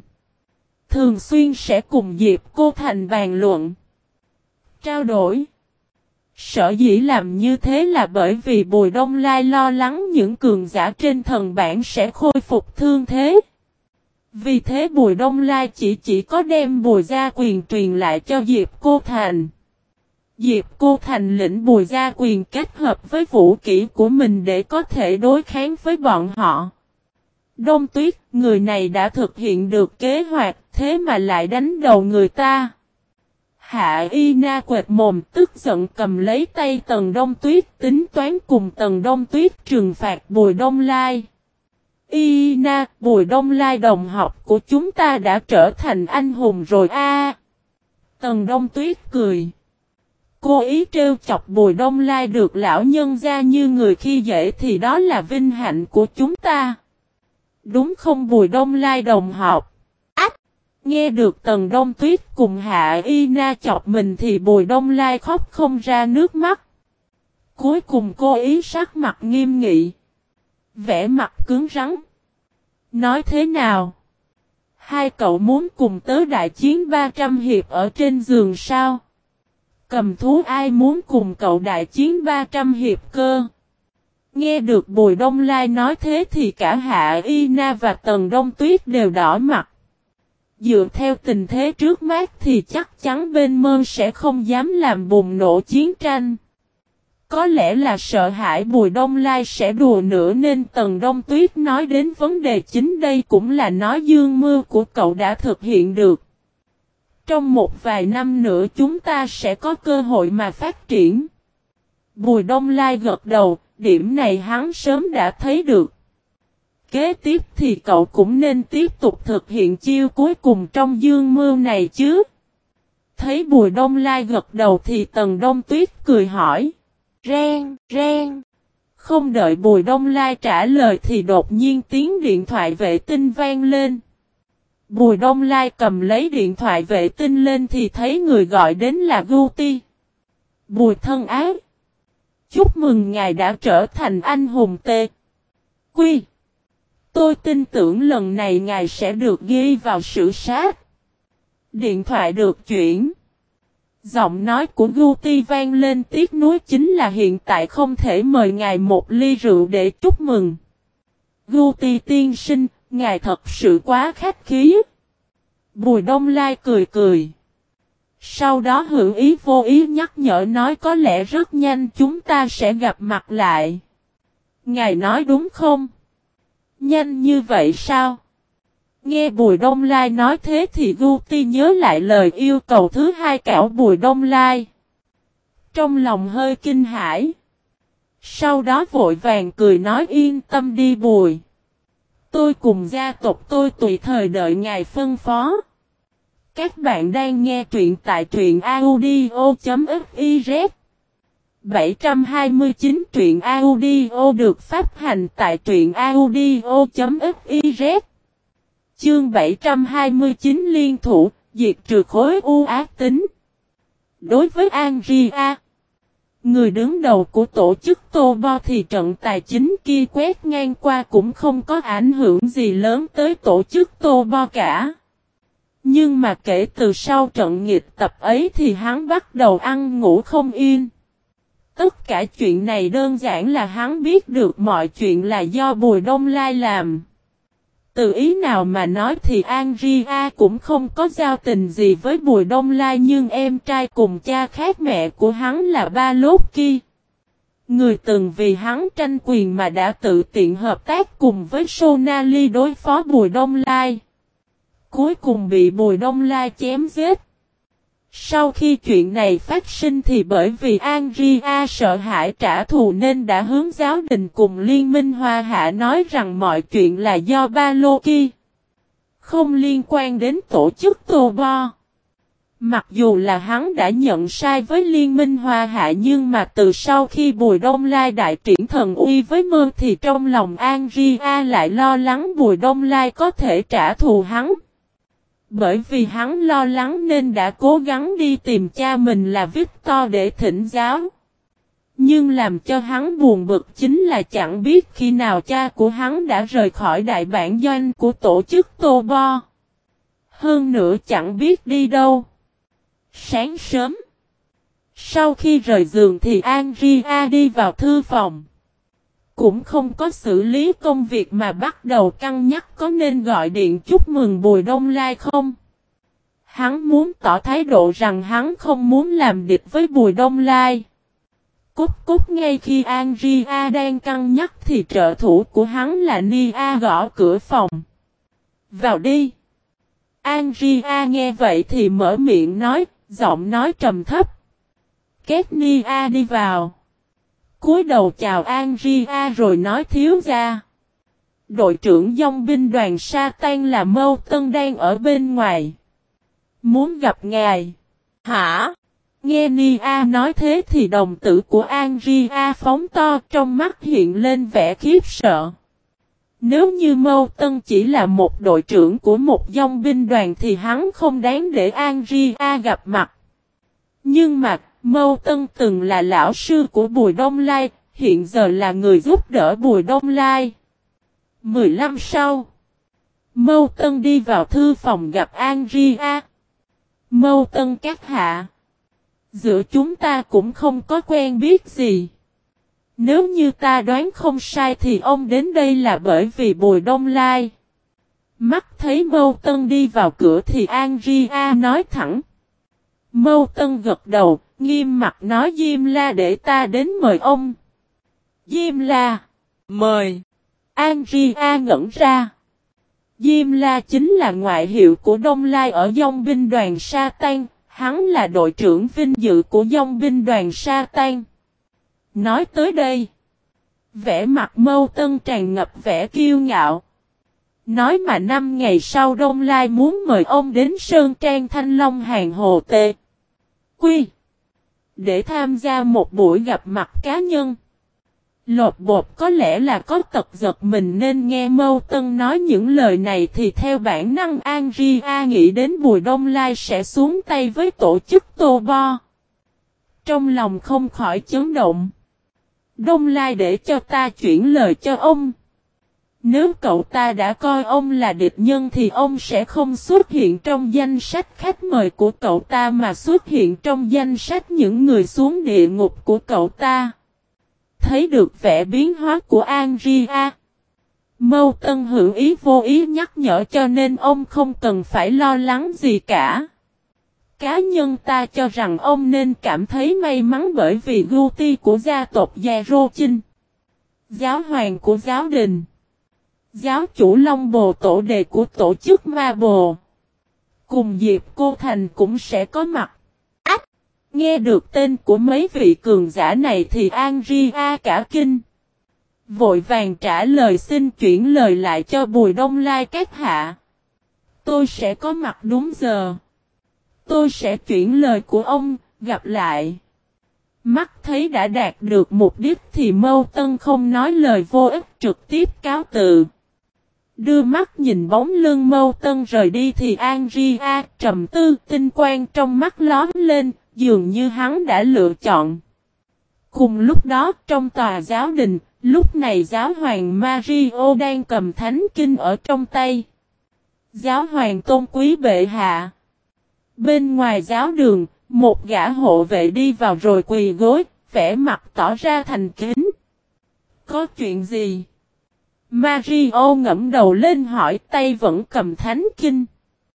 Thường xuyên sẽ cùng Diệp Cô Thành bàn luận. Trao đổi. Sở dĩ làm như thế là bởi vì Bùi Đông Lai lo lắng những cường giả trên thần bản sẽ khôi phục thương thế. Vì thế Bùi Đông Lai chỉ chỉ có đem Bùi gia quyền truyền lại cho Diệp Cô Thành. Diệp Cô Thành lĩnh Bùi gia quyền kết hợp với vũ kỹ của mình để có thể đối kháng với bọn họ. Đông Tuyết, người này đã thực hiện được kế hoạch, thế mà lại đánh đầu người ta. Hạ Y Na quệt mồm tức giận cầm lấy tay Tần Đông Tuyết tính toán cùng Tần Đông Tuyết trừng phạt Bùi Đông Lai. Y Na, Bùi Đông Lai đồng học của chúng ta đã trở thành anh hùng rồi a. Tần Đông Tuyết cười. Cô ý trêu chọc Bùi Đông Lai được lão nhân ra như người khi dễ thì đó là vinh hạnh của chúng ta. Đúng không Bùi Đông Lai đồng học? Nghe được Tần Đông Tuyết cùng Hạ Y Na chọc mình thì Bùi Đông Lai khóc không ra nước mắt. Cuối cùng cô ý sắc mặt nghiêm nghị. Vẽ mặt cứng rắn. Nói thế nào? Hai cậu muốn cùng tới đại chiến 300 hiệp ở trên giường sao? Cầm thú ai muốn cùng cậu đại chiến 300 hiệp cơ? Nghe được Bùi Đông Lai nói thế thì cả Hạ Y Na và Tần Đông Tuyết đều đỏ mặt. Dựa theo tình thế trước mắt thì chắc chắn bên mơ sẽ không dám làm bùng nổ chiến tranh. Có lẽ là sợ hãi Bùi Đông Lai sẽ đùa nữa nên Tần Đông Tuyết nói đến vấn đề chính đây cũng là nói dương mưa của cậu đã thực hiện được. Trong một vài năm nữa chúng ta sẽ có cơ hội mà phát triển. Bùi Đông Lai gật đầu, điểm này hắn sớm đã thấy được. Kế tiếp thì cậu cũng nên tiếp tục thực hiện chiêu cuối cùng trong dương mưu này chứ. Thấy Bùi Đông Lai gật đầu thì Tần Đông Tuyết cười hỏi. Ren, ren. Không đợi Bùi Đông Lai trả lời thì đột nhiên tiếng điện thoại vệ tinh vang lên. Bùi Đông Lai cầm lấy điện thoại vệ tinh lên thì thấy người gọi đến là Guti. Bùi thân ác. Chúc mừng ngài đã trở thành anh hùng tê. Quy. Tôi tin tưởng lần này ngài sẽ được ghi vào sử sát. Điện thoại được chuyển. Giọng nói của Guti vang lên tiếc nuối chính là hiện tại không thể mời ngài một ly rượu để chúc mừng. Guti tiên sinh, ngài thật sự quá khách khí. Bùi Đông Lai cười cười. Sau đó hữu ý vô ý nhắc nhở nói có lẽ rất nhanh chúng ta sẽ gặp mặt lại. Ngài nói đúng không? Nhanh như vậy sao? Nghe Bùi Đông Lai nói thế thì Guti nhớ lại lời yêu cầu thứ hai cảo Bùi Đông Lai. Trong lòng hơi kinh hãi. Sau đó vội vàng cười nói yên tâm đi Bùi. Tôi cùng gia tộc tôi tùy thời đợi ngài phân phó. Các bạn đang nghe truyện tại truyện audio.fif 729 truyện audio được phát hành tại truyện audio.fiz Chương 729 liên thủ, diệt trừ khối u ác tính Đối với Angria Người đứng đầu của tổ chức Tô Bo thì trận tài chính kia quét ngang qua cũng không có ảnh hưởng gì lớn tới tổ chức Tô Bo cả. Nhưng mà kể từ sau trận nghịch tập ấy thì hắn bắt đầu ăn ngủ không yên. Tất cả chuyện này đơn giản là hắn biết được mọi chuyện là do Bùi Đông Lai làm. Từ ý nào mà nói thì Andrea cũng không có giao tình gì với Bùi Đông Lai nhưng em trai cùng cha khác mẹ của hắn là ba lốt Ki. Người từng vì hắn tranh quyền mà đã tự tiện hợp tác cùng với Sonali đối phó Bùi Đông Lai. Cuối cùng bị Bùi Đông Lai chém giết. Sau khi chuyện này phát sinh thì bởi vì Andrea sợ hãi trả thù nên đã hướng giáo đình cùng Liên minh Hoa Hạ nói rằng mọi chuyện là do Ba Lô kia. Không liên quan đến tổ chức Tô Bo. Mặc dù là hắn đã nhận sai với Liên minh Hoa Hạ nhưng mà từ sau khi Bùi Đông Lai đại triển thần uy với mơ thì trong lòng Andrea lại lo lắng Bùi Đông Lai có thể trả thù hắn. Bởi vì hắn lo lắng nên đã cố gắng đi tìm cha mình là Victor để thỉnh giáo. Nhưng làm cho hắn buồn bực chính là chẳng biết khi nào cha của hắn đã rời khỏi đại bản doanh của tổ chức Tô Bo. Hơn nữa chẳng biết đi đâu. Sáng sớm. Sau khi rời giường thì Andrea đi vào thư phòng. Cũng không có xử lý công việc mà bắt đầu cân nhắc có nên gọi điện chúc mừng Bùi Đông Lai không. Hắn muốn tỏ thái độ rằng hắn không muốn làm địch với Bùi Đông Lai. Cúc cúc ngay khi Andrea đang cân nhắc thì trợ thủ của hắn là Nia gõ cửa phòng. Vào đi. Andrea nghe vậy thì mở miệng nói, giọng nói trầm thấp. Kết Nia đi vào cúi đầu chào Andrea rồi nói thiếu ra. Đội trưởng dòng binh đoàn Sa Tan là Mâu Tân đang ở bên ngoài. Muốn gặp ngài. Hả? Nghe Nia nói thế thì đồng tử của Andrea phóng to trong mắt hiện lên vẻ khiếp sợ. Nếu như Mâu Tân chỉ là một đội trưởng của một dòng binh đoàn thì hắn không đáng để Andrea gặp mặt. Nhưng mà Mâu Tân từng là lão sư của Bùi Đông Lai, hiện giờ là người giúp đỡ Bùi Đông Lai. 15 sau, Mâu Tân đi vào thư phòng gặp Andrea. Mâu Tân các hạ. Giữa chúng ta cũng không có quen biết gì. Nếu như ta đoán không sai thì ông đến đây là bởi vì Bùi Đông Lai. Mắt thấy Mâu Tân đi vào cửa thì Andrea nói thẳng. Mâu Tân gật đầu, Nghiêm mặt nói Diêm La để ta đến mời ông. Diêm La. Mời. Andrea ngẩn ra. Diêm La chính là ngoại hiệu của Đông Lai ở dòng binh đoàn Sa Tan, hắn là đội trưởng vinh dự của dòng binh đoàn Sa Tan. Nói tới đây, vẻ mặt mâu tân tràn ngập vẻ kiêu ngạo. Nói mà năm ngày sau Đông Lai muốn mời ông đến Sơn Trang Thanh Long hàng hồ tê. Quy để tham gia một buổi gặp mặt cá nhân. Lột bột có lẽ là có tật giật mình nên nghe Mâu Tân nói những lời này thì theo bản năng Andrea nghĩ đến Bùi Đông Lai sẽ xuống tay với tổ chức Tô Bo. Trong lòng không khỏi chấn động. Đông Lai để cho ta chuyển lời cho ông. Nếu cậu ta đã coi ông là địch nhân thì ông sẽ không xuất hiện trong danh sách khách mời của cậu ta mà xuất hiện trong danh sách những người xuống địa ngục của cậu ta. Thấy được vẻ biến hóa của Andrea. Mâu Tân hữu ý vô ý nhắc nhở cho nên ông không cần phải lo lắng gì cả. Cá nhân ta cho rằng ông nên cảm thấy may mắn bởi vì Guti của gia tộc Gia Rô Chinh. Giáo hoàng của giáo đình. Giáo chủ Long Bồ tổ đề của tổ chức Ma Bồ. Cùng Diệp Cô Thành cũng sẽ có mặt. Ách! Nghe được tên của mấy vị cường giả này thì Andrea cả kinh. Vội vàng trả lời xin chuyển lời lại cho Bùi Đông Lai các hạ. Tôi sẽ có mặt đúng giờ. Tôi sẽ chuyển lời của ông, gặp lại. Mắt thấy đã đạt được mục đích thì Mâu Tân không nói lời vô ích trực tiếp cáo từ. Đưa mắt nhìn bóng lưng mâu tân rời đi thì Andrea trầm tư tinh quang trong mắt lóm lên, dường như hắn đã lựa chọn. Cùng lúc đó trong tòa giáo đình, lúc này giáo hoàng Mario đang cầm thánh kinh ở trong tay. Giáo hoàng tôn quý bệ hạ. Bên ngoài giáo đường, một gã hộ vệ đi vào rồi quỳ gối, vẻ mặt tỏ ra thành kính. Có chuyện gì? Mario ngẫm đầu lên hỏi tay vẫn cầm thánh kinh.